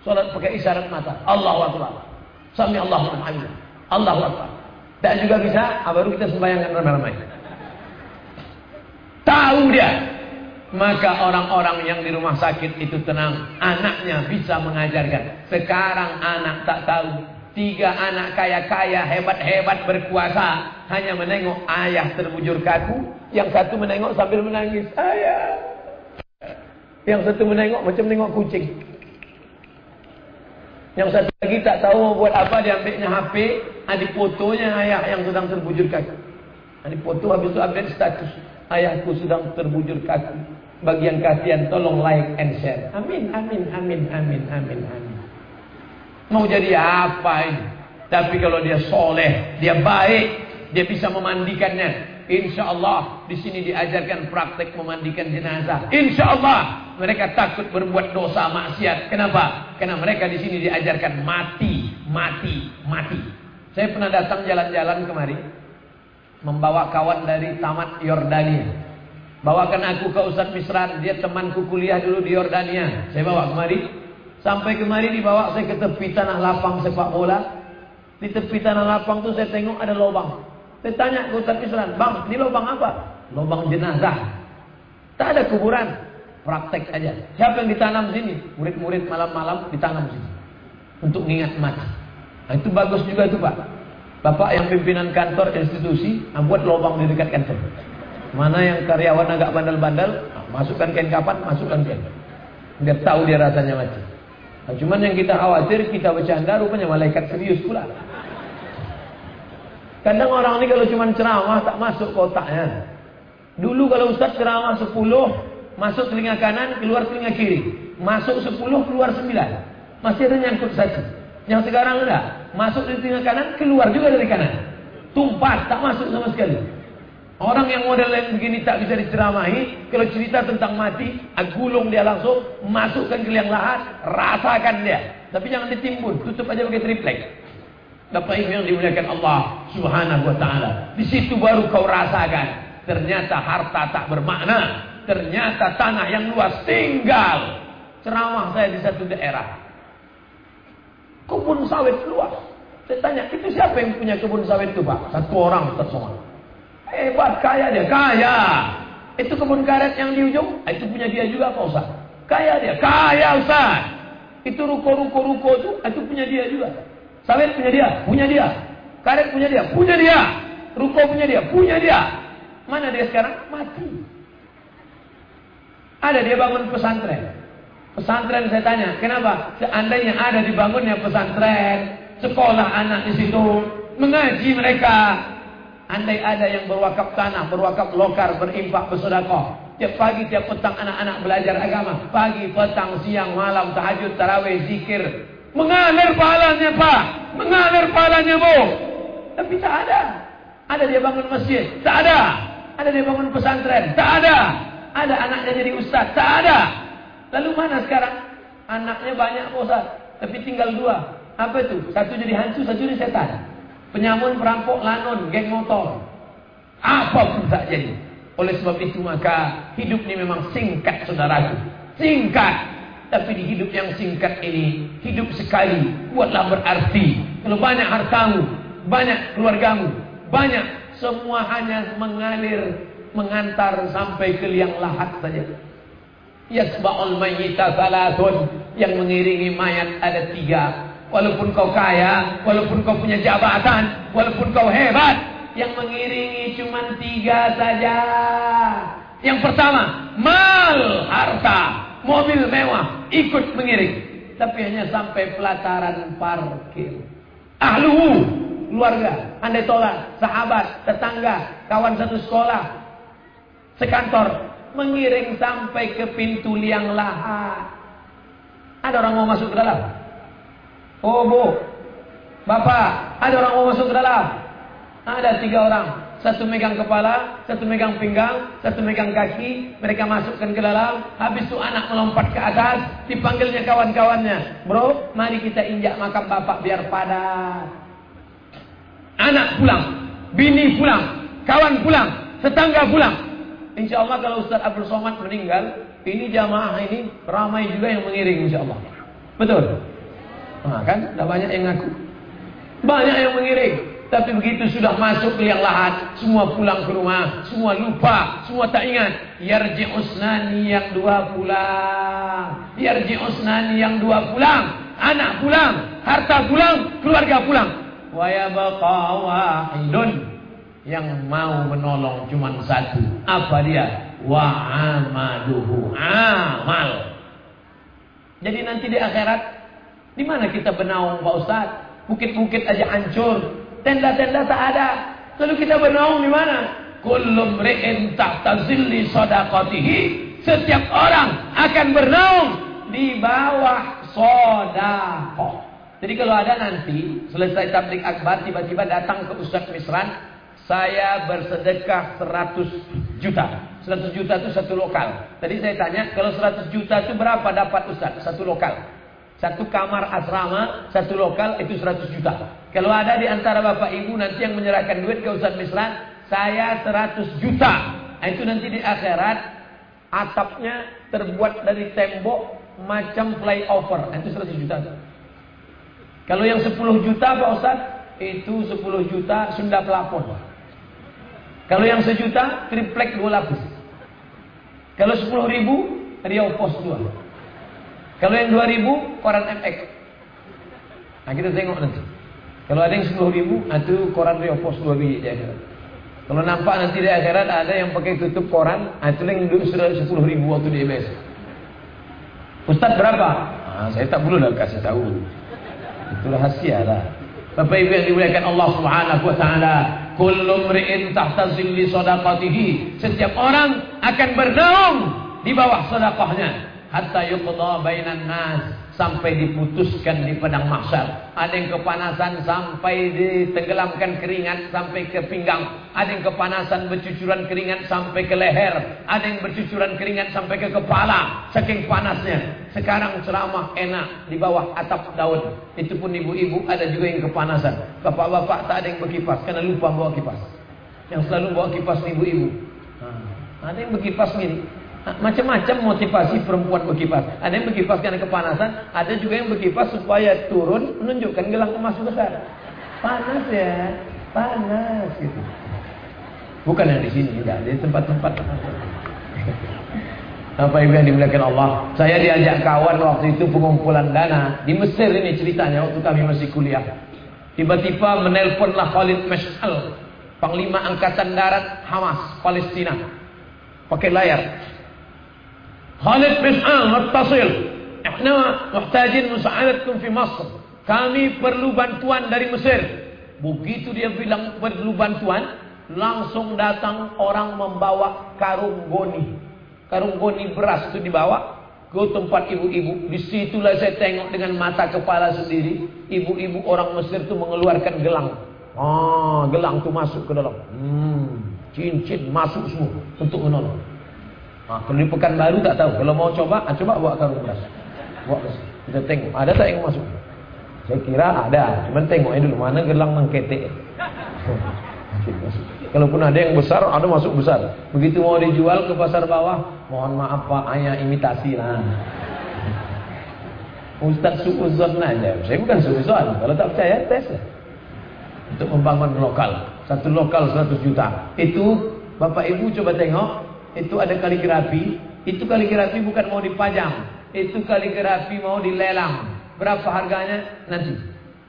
Speaker 1: Salat pakai isyarat mata. Allahu Akbar. Sami Allahu Akbar. Allahu Akbar. Tak juga bisa. Ah, baru kita sembahyangkan ramai-ramai. Tahu dia. Maka orang-orang yang di rumah sakit itu tenang. Anaknya bisa mengajarkan. Sekarang anak tak tahu. Tiga anak kaya-kaya, hebat-hebat, berkuasa. Hanya menengok ayah terbujur kaku. Yang satu menengok sambil menangis. Ayah. Yang satu menengok macam menengok kucing. Yang satu lagi tak tahu mau buat apa. Dia ambilnya HP. Ada fotonya ayah yang sedang terbujur kaku. Ada foto habis itu update status. Ayahku sedang terbujur kaku. Bagi yang kasihan tolong like and share. Amin, amin, amin, amin, amin, amin. Mau jadi apa ini? Tapi kalau dia soleh, dia baik, dia bisa memandikannya. Insya Allah di sini diajarkan praktek memandikan jenazah. Insya Allah mereka takut berbuat dosa maksiat. Kenapa? Karena mereka di sini diajarkan mati, mati, mati. Saya pernah datang jalan-jalan kemari, membawa kawan dari tamat Yordania. Bawakan aku ke Ustaz Misran, dia temanku kuliah dulu di Yordania. Saya bawa kemari. Sampai kemari dibawa saya ke tepi tanah lapang sepak bola. Di tepi tanah lapang tuh saya tengok ada lubang. Saya tanya ke Ustaz Misran, "Bang, ini lubang apa?" Lubang jenazah. Tak ada kuburan. Praktek aja. Siapa yang ditanam sini? Murid-murid malam-malam ditanam sini. Untuk mengingat mati. Nah, itu bagus juga itu, Pak. Bapak yang pimpinan kantor institusi, nah, buat lubang di dekat kantor. Mana yang karyawan agak bandel-bandel, nah, masukkan kain kapan, masukkan kain. Dia tahu dia rasanya mati. Nah, cuman yang kita khawatir, kita bercanda, rupanya malaikat serius pula. Kadang orang ini kalau cuma ceramah, tak masuk kotaknya. Dulu kalau Ustaz ceramah 10, masuk telinga kanan, keluar telinga kiri. Masuk 10, keluar 9. Masih ada nyangkut satu. Yang sekarang enggak. Masuk di telinga kanan, keluar juga dari kanan. Tumpah, tak masuk sama sekali. Orang yang model yang begini tak bisa diceramahi. Kalau cerita tentang mati, gulung dia langsung. Masukkan ke liang lahat. Rasakan dia. Tapi jangan ditimbun. Tutup aja pakai triplek. Bapak Ibu yang dimuliakan Allah subhanahu wa ta'ala. Di situ baru kau rasakan. Ternyata harta tak bermakna. Ternyata tanah yang luas tinggal. Ceramah saya di satu daerah. Kebun sawit luas. Saya tanya, itu siapa yang punya kebun sawit itu Pak? Satu orang tersoal. Hebat, kaya dia. Kaya. Itu kebun karet yang di ujung, itu punya dia juga Pak Ustaz. Kaya dia, kaya Ustaz. Itu ruko-ruko-ruko itu, itu punya dia juga. Sawit punya dia, punya dia. Karet punya dia, punya dia. Ruko punya dia, punya dia. Mana dia sekarang? Mati. Ada dia bangun pesantren. Pesantren saya tanya, kenapa? Seandainya ada dibangunnya pesantren, sekolah anak di situ, mengaji mereka. Andai ada yang berwakaf tanah, berwakaf lokar, berimpak, bersedekah. Tiap pagi, tiap petang anak-anak belajar agama. Pagi, petang, siang, malam, tahajud, tarawih, zikir. Mengalir pahalanya Pak. Mengalir pahalanya Bu. Tapi tak ada. Ada dia bangun masjid. Tak ada. Ada dia bangun pesantren. Tak ada. Ada anaknya jadi ustaz. Tak ada. Lalu mana sekarang? Anaknya banyak Pak Ustaz. Tapi tinggal dua. Apa itu? Satu jadi hantu, satu jadi setan. Penyamun, perampok, lanon, geng motor. Apa pun tak jadi. Oleh sebab itu maka hidup ini memang singkat saudaraku. Singkat. Tapi di hidup yang singkat ini, hidup sekali, buatlah berarti. Kalau banyak hartamu, banyak keluargamu, banyak semua hanya mengalir, mengantar sampai ke liang lahat saja. Yasba'ul mayyita salatun yang mengiringi mayat ada tiga Walaupun kau kaya, walaupun kau punya jabatan, walaupun kau hebat, yang mengiringi cuma tiga saja. Yang pertama, mal, harta, mobil mewah, ikut mengiring. Tapi hanya sampai pelataran parkir. Ahluhu, keluarga, andai tolak, sahabat, tetangga, kawan satu sekolah, sekantor, mengiring sampai ke pintu liang lahat. Ada orang mau masuk ke dalam? Oh bu, bapak, ada orang mau masuk ke dalam? Ada tiga orang. Satu megang kepala, satu megang pinggang, satu megang kaki. Mereka masukkan ke dalam. Habis itu anak melompat ke atas. Dipanggilnya kawan-kawannya. Bro, mari kita injak makam bapak biar padat. Anak pulang. Bini pulang. Kawan pulang. Tetangga pulang. Insya Allah kalau Ustaz Abdul Somad meninggal. Ini jamaah ini ramai juga yang mengiring insya Allah. Betul. Nah, kan? Tidak banyak yang ngaku. Banyak yang mengiring. Tapi begitu sudah masuk ke yang lahat, semua pulang ke rumah, semua lupa, semua tak ingat. Yarji usnani yang dua pulang. Yarji usnani yang dua pulang. Anak pulang, harta pulang, keluarga pulang. Wa yabqa wahidun yang mau menolong cuma satu. Apa dia? Wa amaluhu amal. Jadi nanti di akhirat di mana kita bernaung Pak Ustaz? Bukit-bukit aja hancur. Tenda-tenda tak ada. Lalu kita bernaung di mana? Kullum ri'in tahta zilli sadaqatihi. Setiap orang akan bernaung di bawah sodakoh. Jadi kalau ada nanti selesai tablik akbar tiba-tiba datang ke Ustaz Misran, saya bersedekah 100 juta. 100 juta itu satu lokal. Tadi saya tanya, kalau 100 juta itu berapa dapat Ustaz? Satu lokal. Satu kamar asrama, satu lokal itu 100 juta. Kalau ada di antara bapak ibu nanti yang menyerahkan duit ke Ustaz Misran, saya 100 juta. Nah, itu nanti di akhirat atapnya terbuat dari tembok macam flyover. Nah, itu 100 juta. Kalau yang 10 juta Pak Ustaz, itu 10 juta Sunda pelapon. Kalau yang sejuta, triplek dua lapis. Kalau 10 ribu, Riau Pos 2. Kalau yang 2000 koran MX. Nah kita tengok nanti. Kalau ada yang 10 ribu, nah, itu koran Rio Pos 2 biji di akhirat. Kalau nampak nanti di akhirat ada yang pakai tutup koran, itu yang dulu sudah 10 ribu waktu di EBS. Ustaz berapa? Nah, saya tak perlu lah kasih tahu. Itu rahasia lah. Bapak Ibu yang dimuliakan Allah Subhanahu wa taala, kullu mri'in tahta zilli sadaqatihi. Setiap orang akan bernaung di bawah sedekahnya hatta yuqda bainan nas sampai diputuskan di padang mahsyar. Ada yang kepanasan sampai ditenggelamkan keringat sampai ke pinggang. Ada yang kepanasan bercucuran keringat sampai ke leher. Ada yang bercucuran keringat sampai ke kepala. Saking panasnya. Sekarang ceramah enak di bawah atap daun. Itu pun ibu-ibu ada juga yang kepanasan. Bapak-bapak tak ada yang berkipas karena lupa bawa kipas. Yang selalu bawa kipas ibu-ibu. Ada yang berkipas gini. Macam-macam motivasi perempuan berkipas. Ada yang berkipas karena kepanasan, ada juga yang berkipas supaya turun menunjukkan gelang emas besar. Panas ya, panas gitu. Bukan yang di sini, enggak, di tempat-tempat. Bapak Ibu yang dimuliakan Allah, saya diajak kawan waktu itu pengumpulan dana di Mesir ini ceritanya waktu kami masih kuliah. Tiba-tiba menelponlah Khalid Mash'al, Panglima Angkatan Darat Hamas Palestina. Pakai layar. Khalid Mash'al muttasil. Ihna muhtajin musa'adatkum fi Masr. Kami perlu bantuan dari Mesir. Begitu dia bilang perlu bantuan, langsung datang orang membawa karung goni karung goni beras itu dibawa ke tempat ibu-ibu. Di situlah saya tengok dengan mata kepala sendiri. Ibu-ibu orang Mesir itu mengeluarkan gelang. Ah, gelang itu masuk ke dalam. Hmm, cincin masuk semua untuk menolong. Ah, kalau di pekan baru tak tahu. Kalau mau coba, ah, coba bawa karung beras. Bawa beras. Kita tengok. Ada tak yang masuk? Saya kira ada. Cuma tengoknya dulu mana gelang mengketek. Kalaupun ada yang besar, ada masuk besar. Begitu mau dijual ke pasar bawah, mohon maaf Pak, hanya imitasi lah. Ustaz suuzon aja. Saya bukan suuzon. Kalau tak percaya, tes. Untuk membangun lokal. Satu lokal 100 juta. Itu Bapak Ibu coba tengok. Itu ada kaligrafi. Itu kaligrafi bukan mau dipajang. Itu kaligrafi mau dilelang. Berapa harganya? Nanti.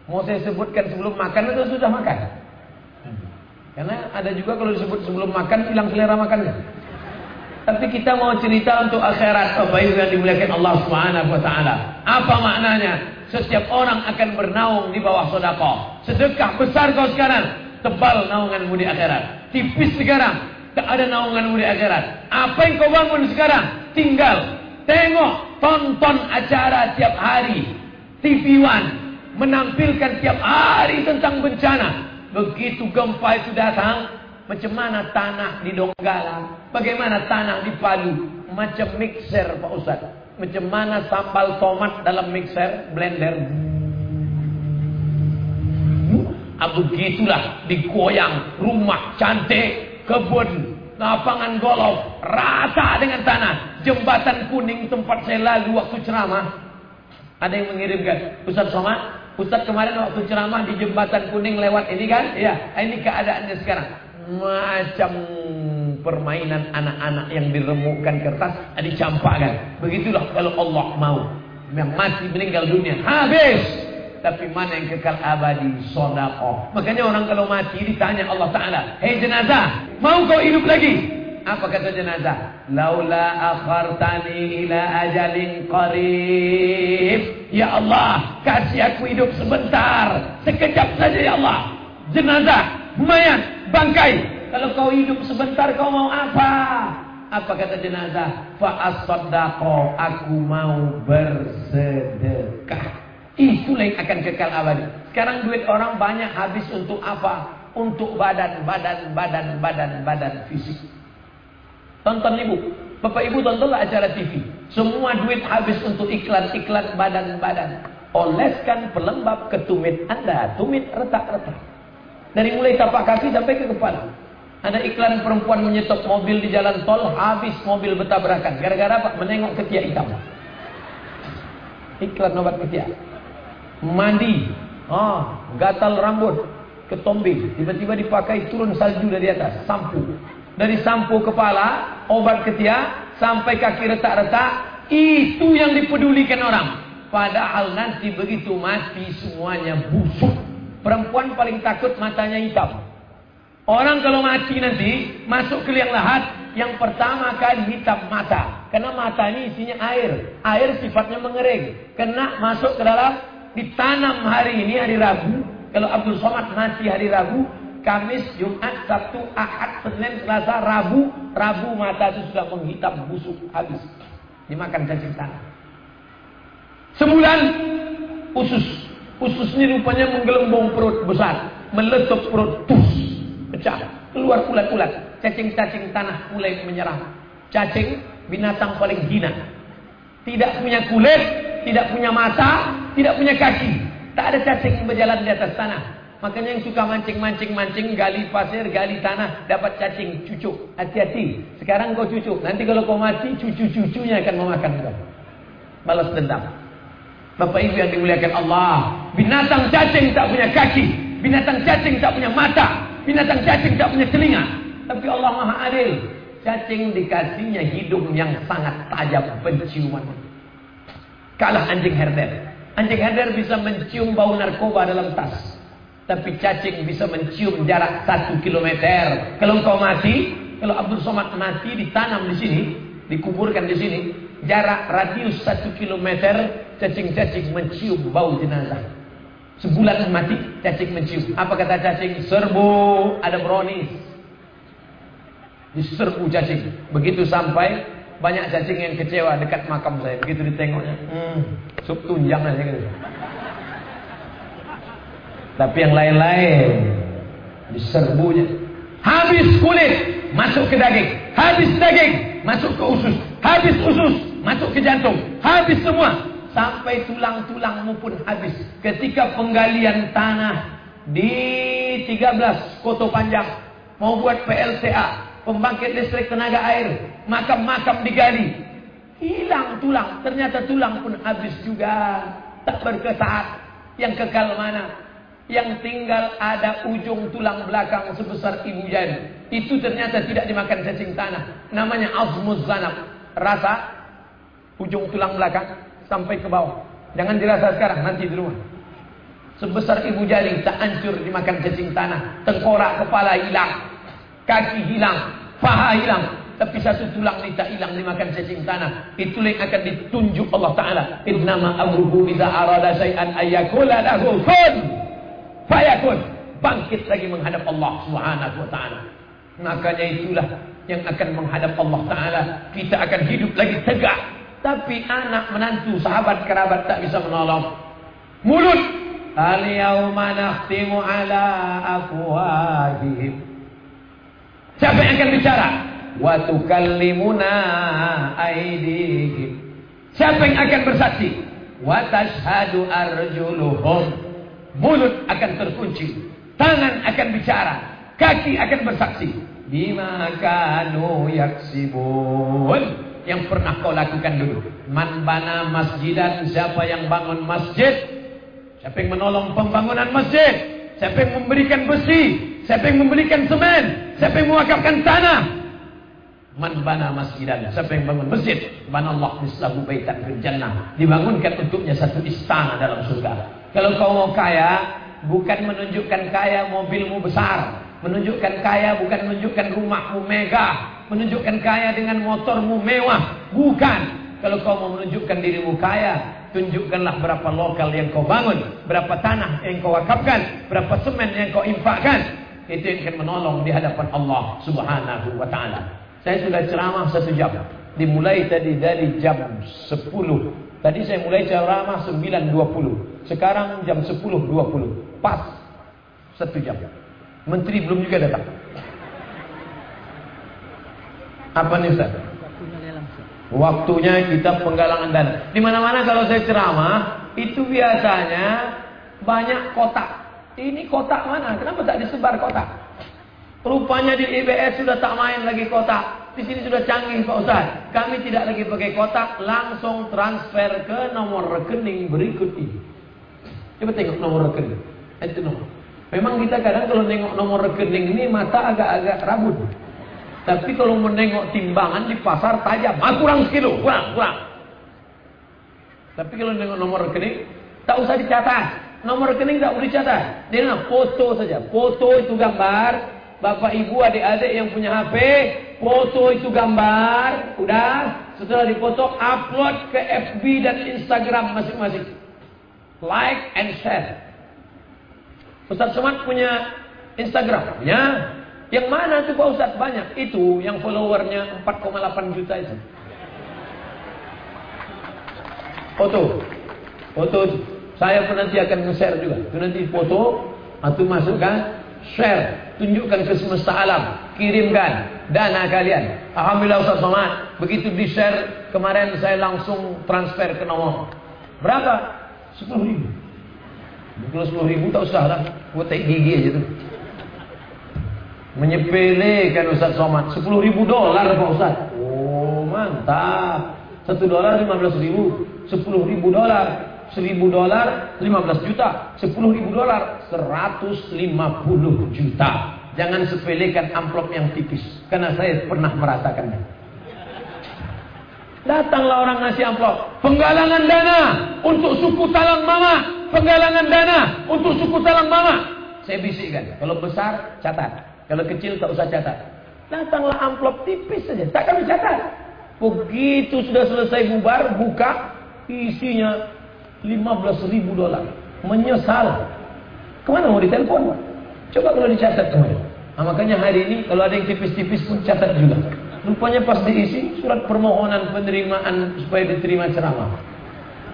Speaker 1: Mau saya sebutkan sebelum makan atau sudah makan? Karena ada juga kalau disebut sebelum makan hilang selera makannya. Tapi kita mau cerita untuk akhirat Bapak Ibu yang dimuliakan Allah Subhanahu wa taala. Apa maknanya? Setiap orang akan bernaung di bawah sedekah. Sedekah besar kau sekarang, tebal naunganmu di akhirat. Tipis sekarang, tak ada naunganmu di akhirat. Apa yang kau bangun sekarang? Tinggal tengok, tonton acara tiap hari. TV One menampilkan tiap hari tentang bencana. Begitu gempa itu datang, macam mana tanah di Donggala, bagaimana tanah di Palu, macam mixer Pak Ustaz. Macam mana sambal tomat dalam mixer, blender. Ah, begitulah digoyang rumah cantik, kebun, lapangan golf, rata dengan tanah. Jembatan kuning tempat saya lalu waktu ceramah. Ada yang mengirimkan, Ustaz Somad, Ustaz kemarin waktu ceramah di jembatan kuning lewat ini kan? Ya, ini keadaannya sekarang. Macam permainan anak-anak yang diremukkan kertas, dicampakkan. Begitulah kalau Allah mau. Yang mati meninggal dunia, habis. Tapi mana yang kekal abadi? Sodakoh. Makanya orang kalau mati ditanya Allah Ta'ala. Hei jenazah, mau kau hidup lagi? Apa kata jenazah? Laula akhartani ila ajalin qarib. Ya Allah, kasih aku hidup sebentar. Sekejap saja ya Allah. Jenazah, mayat, bangkai. Kalau kau hidup sebentar kau mau apa? Apa kata jenazah? Fa aku mau bersedekah. Itulah yang akan kekal abadi. Sekarang duit orang banyak habis untuk apa? Untuk badan, badan, badan, badan, badan fisik. Tonton ibu. Bapak ibu tontonlah acara TV. Semua duit habis untuk iklan-iklan badan-badan. Oleskan pelembab ke tumit Anda. Tumit retak-retak. Dari mulai tapak kaki sampai ke kepala. Ada iklan perempuan menyetop mobil di jalan tol. Habis mobil bertabrakan. Gara-gara apa? Menengok ketiak hitam. Iklan obat ketiak. Mandi. Oh, gatal rambut. Ketombe. Tiba-tiba dipakai turun salju dari atas. Sampu dari sampo kepala, obat ketiak, sampai kaki retak-retak, itu yang dipedulikan orang. Padahal nanti begitu mati semuanya busuk. Perempuan paling takut matanya hitam. Orang kalau mati nanti masuk ke liang lahat, yang pertama kali hitam mata. Karena mata ini isinya air. Air sifatnya mengering. Kena masuk ke dalam, ditanam hari ini hari Rabu. Kalau Abdul Somad mati hari Rabu, Kamis, Jumat, Sabtu, Ahad, Senin, Selasa, Rabu. Rabu mata itu sudah menghitam, busuk, habis. Dimakan cacing tanah. Sebulan usus. Usus ini rupanya menggelembung perut besar. Meletup perut, tus, pecah. Keluar ulat-ulat. Cacing-cacing tanah mulai menyerang. Cacing binatang paling hina. Tidak punya kulit, tidak punya mata, tidak punya kaki. Tak ada cacing yang berjalan di atas tanah. Makanya yang suka mancing-mancing-mancing, gali pasir, gali tanah, dapat cacing, cucuk. Hati-hati. Sekarang kau cucuk. Nanti kalau kau mati, cucu-cucunya akan memakan kau. Balas dendam. Bapak Ibu yang dimuliakan Allah. Binatang cacing tak punya kaki. Binatang cacing tak punya mata. Binatang cacing tak punya telinga. Tapi Allah maha adil. Cacing dikasihnya hidung yang sangat tajam penciuman. Kalah anjing herder. Anjing herder bisa mencium bau narkoba dalam tas. Tapi cacing bisa mencium jarak satu kilometer. Kalau kau mati, kalau Abdul Somad mati ditanam di sini, dikuburkan di sini, jarak radius satu kilometer, cacing-cacing mencium bau jenazah. Sebulan mati, cacing mencium. Apa kata cacing? Serbu, ada brownies. Diserbu cacing. Begitu sampai, banyak cacing yang kecewa dekat makam saya. Begitu ditengoknya, hmm, sup tunjang gitu. Tapi yang lain-lain, diserbunya. Habis kulit, masuk ke daging. Habis daging, masuk ke usus. Habis usus, masuk ke jantung. Habis semua, sampai tulang-tulangmu pun habis. Ketika penggalian tanah di 13 Koto Panjang mau buat PLTA, pembangkit listrik tenaga air, makam-makam digali. Hilang tulang, ternyata tulang pun habis juga. Tak berkesaat. Yang kekal mana? Yang tinggal ada ujung tulang belakang sebesar ibu jari. Itu ternyata tidak dimakan cacing tanah. Namanya azmuz zanab. Rasa ujung tulang belakang sampai ke bawah. Jangan dirasa sekarang, nanti di rumah. Sebesar ibu jari tak hancur dimakan cacing tanah. Tengkorak kepala hilang. Kaki hilang. Paha hilang. Tapi satu tulang ini tak hilang dimakan cacing tanah. Itu yang akan ditunjuk Allah Ta'ala. Innama amruhu biza arada syai'an ayyakula lahu kun. Fayakun. Bangkit lagi menghadap Allah Subhanahu Wa Ta'ala. Makanya itulah yang akan menghadap Allah Ta'ala. Kita akan hidup lagi tegak tapi anak menantu, sahabat, kerabat tak bisa menolong. Mulut. Al-yawma nakhtimu ala afwahihim. Siapa yang akan bicara? Wa tukallimuna aydihim. Siapa yang akan bersaksi? Wa tashhadu arjuluhum. Mulut akan terkunci. Tangan akan bicara. Kaki akan bersaksi. Bima kanu yaksibun yang pernah kau lakukan dulu. Man bana masjidan, siapa yang bangun masjid? Siapa yang menolong pembangunan masjid? Siapa yang memberikan besi? Siapa yang memberikan semen? Siapa yang mewakafkan tanah? Man bana masjidan, siapa yang bangun masjid? Bana Allah mislahu baitan fil jannah. Dibangunkan untuknya satu istana dalam surga. Kalau kau mau kaya, bukan menunjukkan kaya mobilmu besar, menunjukkan kaya bukan menunjukkan rumahmu megah, menunjukkan kaya dengan motormu mewah. Bukan. Kalau kau mau menunjukkan dirimu kaya, tunjukkanlah berapa lokal yang kau bangun, berapa tanah yang kau wakafkan, berapa semen yang kau infakkan. Itu yang akan menolong di hadapan Allah Subhanahu wa taala. Saya sudah ceramah satu jam. Dimulai tadi dari jam 10. Tadi saya mulai ceramah 9.20. Sekarang jam 10.20. Pas. Satu jam. Menteri belum juga datang. Apa nih Ustaz? Waktunya kita penggalangan dana. Di mana-mana kalau saya ceramah, itu biasanya banyak kotak. Ini kotak mana? Kenapa tak disebar kotak? Rupanya di IBS sudah tak main lagi kotak. Di sini sudah canggih Pak Ustaz. Kami tidak lagi pakai kotak, langsung transfer ke nomor rekening berikut ini. Coba tengok nomor rekening. Itu nomor. Memang kita kadang kalau nengok nomor rekening ini mata agak-agak rabun. Tapi kalau menengok timbangan di pasar tajam, ah kurang sekilo, kurang, kurang. Tapi kalau menengok nomor rekening, tak usah dicatat. Nomor rekening tak boleh dicatat. Dia foto saja. Foto itu gambar. Bapak ibu adik-adik yang punya HP, foto itu gambar. Udah, setelah difoto, upload ke FB dan Instagram masing-masing. Like and share. Ustaz Somad punya Instagram? Punya. Yang mana tuh Pak Ustaz? Banyak. Itu yang followernya 4,8 juta itu. Foto. Foto. Saya pun nanti akan nge-share juga. Itu nanti foto. Atau masukkan. Share. Tunjukkan ke semesta alam. Kirimkan. Dana kalian. Alhamdulillah Ustaz Somad. Begitu di-share. Kemarin saya langsung transfer ke nomor. Berapa? 10 ribu. Kalau 10 ribu tak usah lah. Gigi aja tuh. Menyepelekan Ustaz Somad 10 ribu dolar Pak Ustaz Oh mantap 1 dolar 15 ribu 10 ribu dolar 1000 dolar 15 juta 10 ribu dolar 150 juta Jangan sepelekan amplop yang tipis. Karena saya pernah merasakannya. Datanglah orang ngasih amplop. Penggalangan dana untuk suku talang mama. Penggalangan dana untuk suku talang mama. Saya bisikkan. Kalau besar, catat. Kalau kecil, tak usah catat. Datanglah amplop tipis saja. Tak kami catat. Begitu sudah selesai bubar, buka. Isinya 15 ribu dolar. Menyesal. Ke mana mau ditelepon? Coba kalau dicatat kemarin. Nah, makanya hari ini kalau ada yang tipis-tipis pun catat juga. Rupanya pas diisi surat permohonan penerimaan supaya diterima ceramah.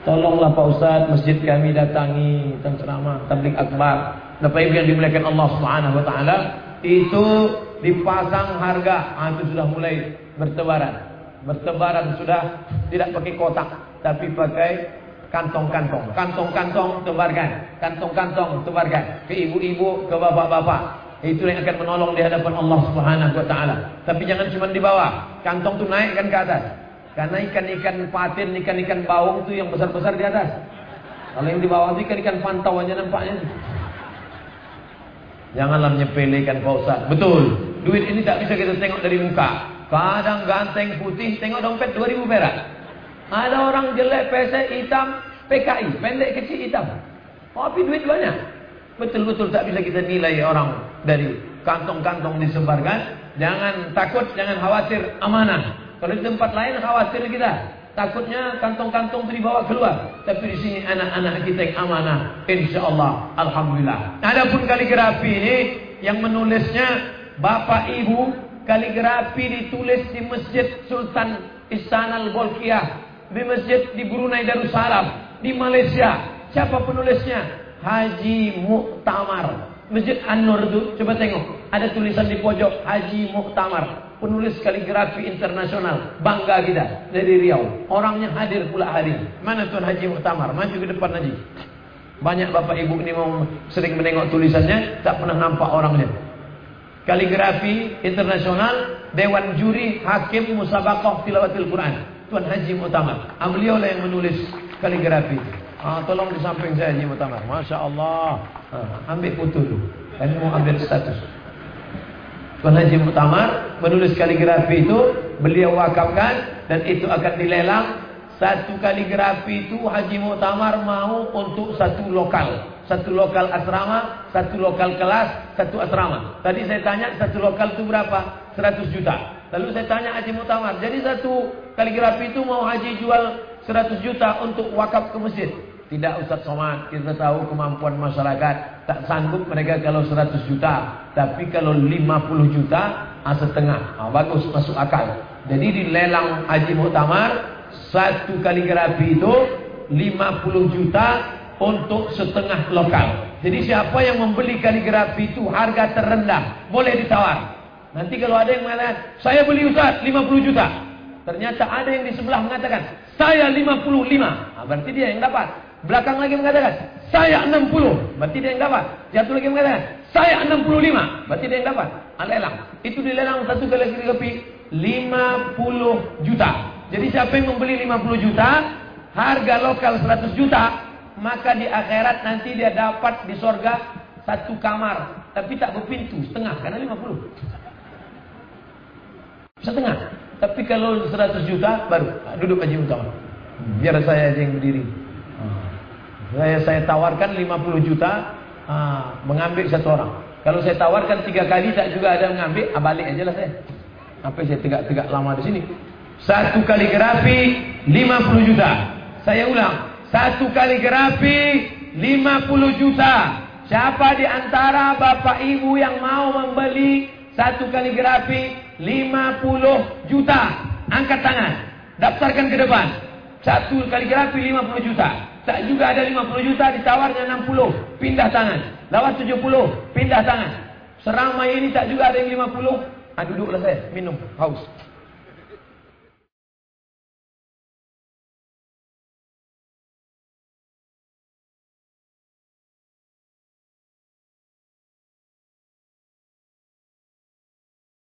Speaker 1: Tolonglah Pak Ustaz, masjid kami datangi dan ceramah tablik akbar. Bapak Ibu yang dimuliakan Allah taala, itu dipasang harga, ah, itu sudah mulai bertebaran. Bertebaran sudah tidak pakai kotak, tapi pakai kantong-kantong. Kantong-kantong tebarkan, kantong-kantong tebarkan ke ibu-ibu, ke bapak-bapak. Itu yang akan menolong di hadapan Allah Subhanahu wa taala. Tapi jangan cuma di bawah. Kantong tu naikkan ke atas. Karena ikan-ikan patin, ikan-ikan bawang itu yang besar-besar di atas. Kalau yang di bawah itu ikan-ikan pantau aja nampaknya. Janganlah menyepelekan Pak Ustaz. Betul. Duit ini tak bisa kita tengok dari muka. Kadang ganteng putih, tengok dompet 2000 perak. Ada orang jelek, pesek, hitam, PKI, pendek kecil hitam. Tapi duit banyak. Betul-betul tak bisa kita nilai orang dari kantong-kantong disebarkan. Jangan takut, jangan khawatir amanah. Kalau di tempat lain khawatir kita. Takutnya kantong-kantong itu dibawa keluar. Tapi di sini anak-anak kita yang amanah. Insya Allah. Alhamdulillah. Adapun kaligrafi ini yang menulisnya Bapak Ibu kaligrafi ditulis di Masjid Sultan Istana Al-Bolkiah. Di masjid di Brunei Darussalam. Di Malaysia. Siapa penulisnya? Haji Muktamar. Masjid An-Nur itu, coba tengok. Ada tulisan di pojok Haji Muktamar. Penulis kaligrafi internasional. Bangga kita. Dari Riau. Orangnya hadir pula hari. Mana Tuan Haji Muktamar? Maju ke depan Haji. Banyak bapak ibu ini mau sering menengok tulisannya. Tak pernah nampak orangnya. Kaligrafi internasional. Dewan Juri Hakim Musabakah Tilawatil Quran. Tuan Haji Muktamar. Ah, beliau lah yang menulis kaligrafi. Ah, tolong di samping saya Haji Mutamar. Masya Allah. Ah, ambil foto dulu. Kami mau ambil status. Tuan Haji Mutamar menulis kaligrafi itu beliau wakafkan dan itu akan dilelang. Satu kaligrafi itu Haji Mutamar mau untuk satu lokal. Satu lokal asrama, satu lokal kelas, satu asrama. Tadi saya tanya satu lokal itu berapa? 100 juta. Lalu saya tanya Haji Mutamar, jadi satu kaligrafi itu mau Haji jual 100 juta untuk wakaf ke masjid. Tidak Ustaz Somad, kita tahu kemampuan masyarakat. Tak sanggup mereka kalau 100 juta. Tapi kalau 50 juta, ah, setengah. Ah, bagus, masuk akal. Jadi di lelang Haji Muhtamar, satu kaligrafi itu 50 juta untuk setengah lokal. Jadi siapa yang membeli kaligrafi itu harga terendah, boleh ditawar. Nanti kalau ada yang mengatakan, saya beli Ustaz 50 juta. Ternyata ada yang di sebelah mengatakan, saya 55. Nah, berarti dia yang dapat. Belakang lagi mengatakan, saya 60. Berarti dia yang dapat. Jatuh lagi mengatakan, saya 65. Berarti dia yang dapat. Alelang. Itu dilelang satu kali kopi 50 juta. Jadi siapa yang membeli 50 juta, harga lokal 100 juta, maka di akhirat nanti dia dapat di sorga satu kamar. Tapi tak berpintu, setengah. Karena 50. Setengah. Tapi kalau 100 juta, baru. Duduk aja utama. Biar saya aja yang berdiri. Saya, saya tawarkan 50 juta ah, mengambil satu orang. Kalau saya tawarkan tiga kali tak juga ada mengambil, ah, balik aja lah saya. Apa saya tegak-tegak lama di sini? Satu kaligrafi 50 juta. Saya ulang. Satu kaligrafi 50 juta. Siapa di antara bapak ibu yang mau membeli satu kaligrafi 50 juta? Angkat tangan. Daftarkan ke depan. Satu kaligrafi 50 juta. Tak juga ada 50 juta ditawarnya 60. Pindah tangan. Lawan 70. Pindah tangan. Seramai ini tak juga ada yang 50. Ah, duduklah saya. Minum. Haus.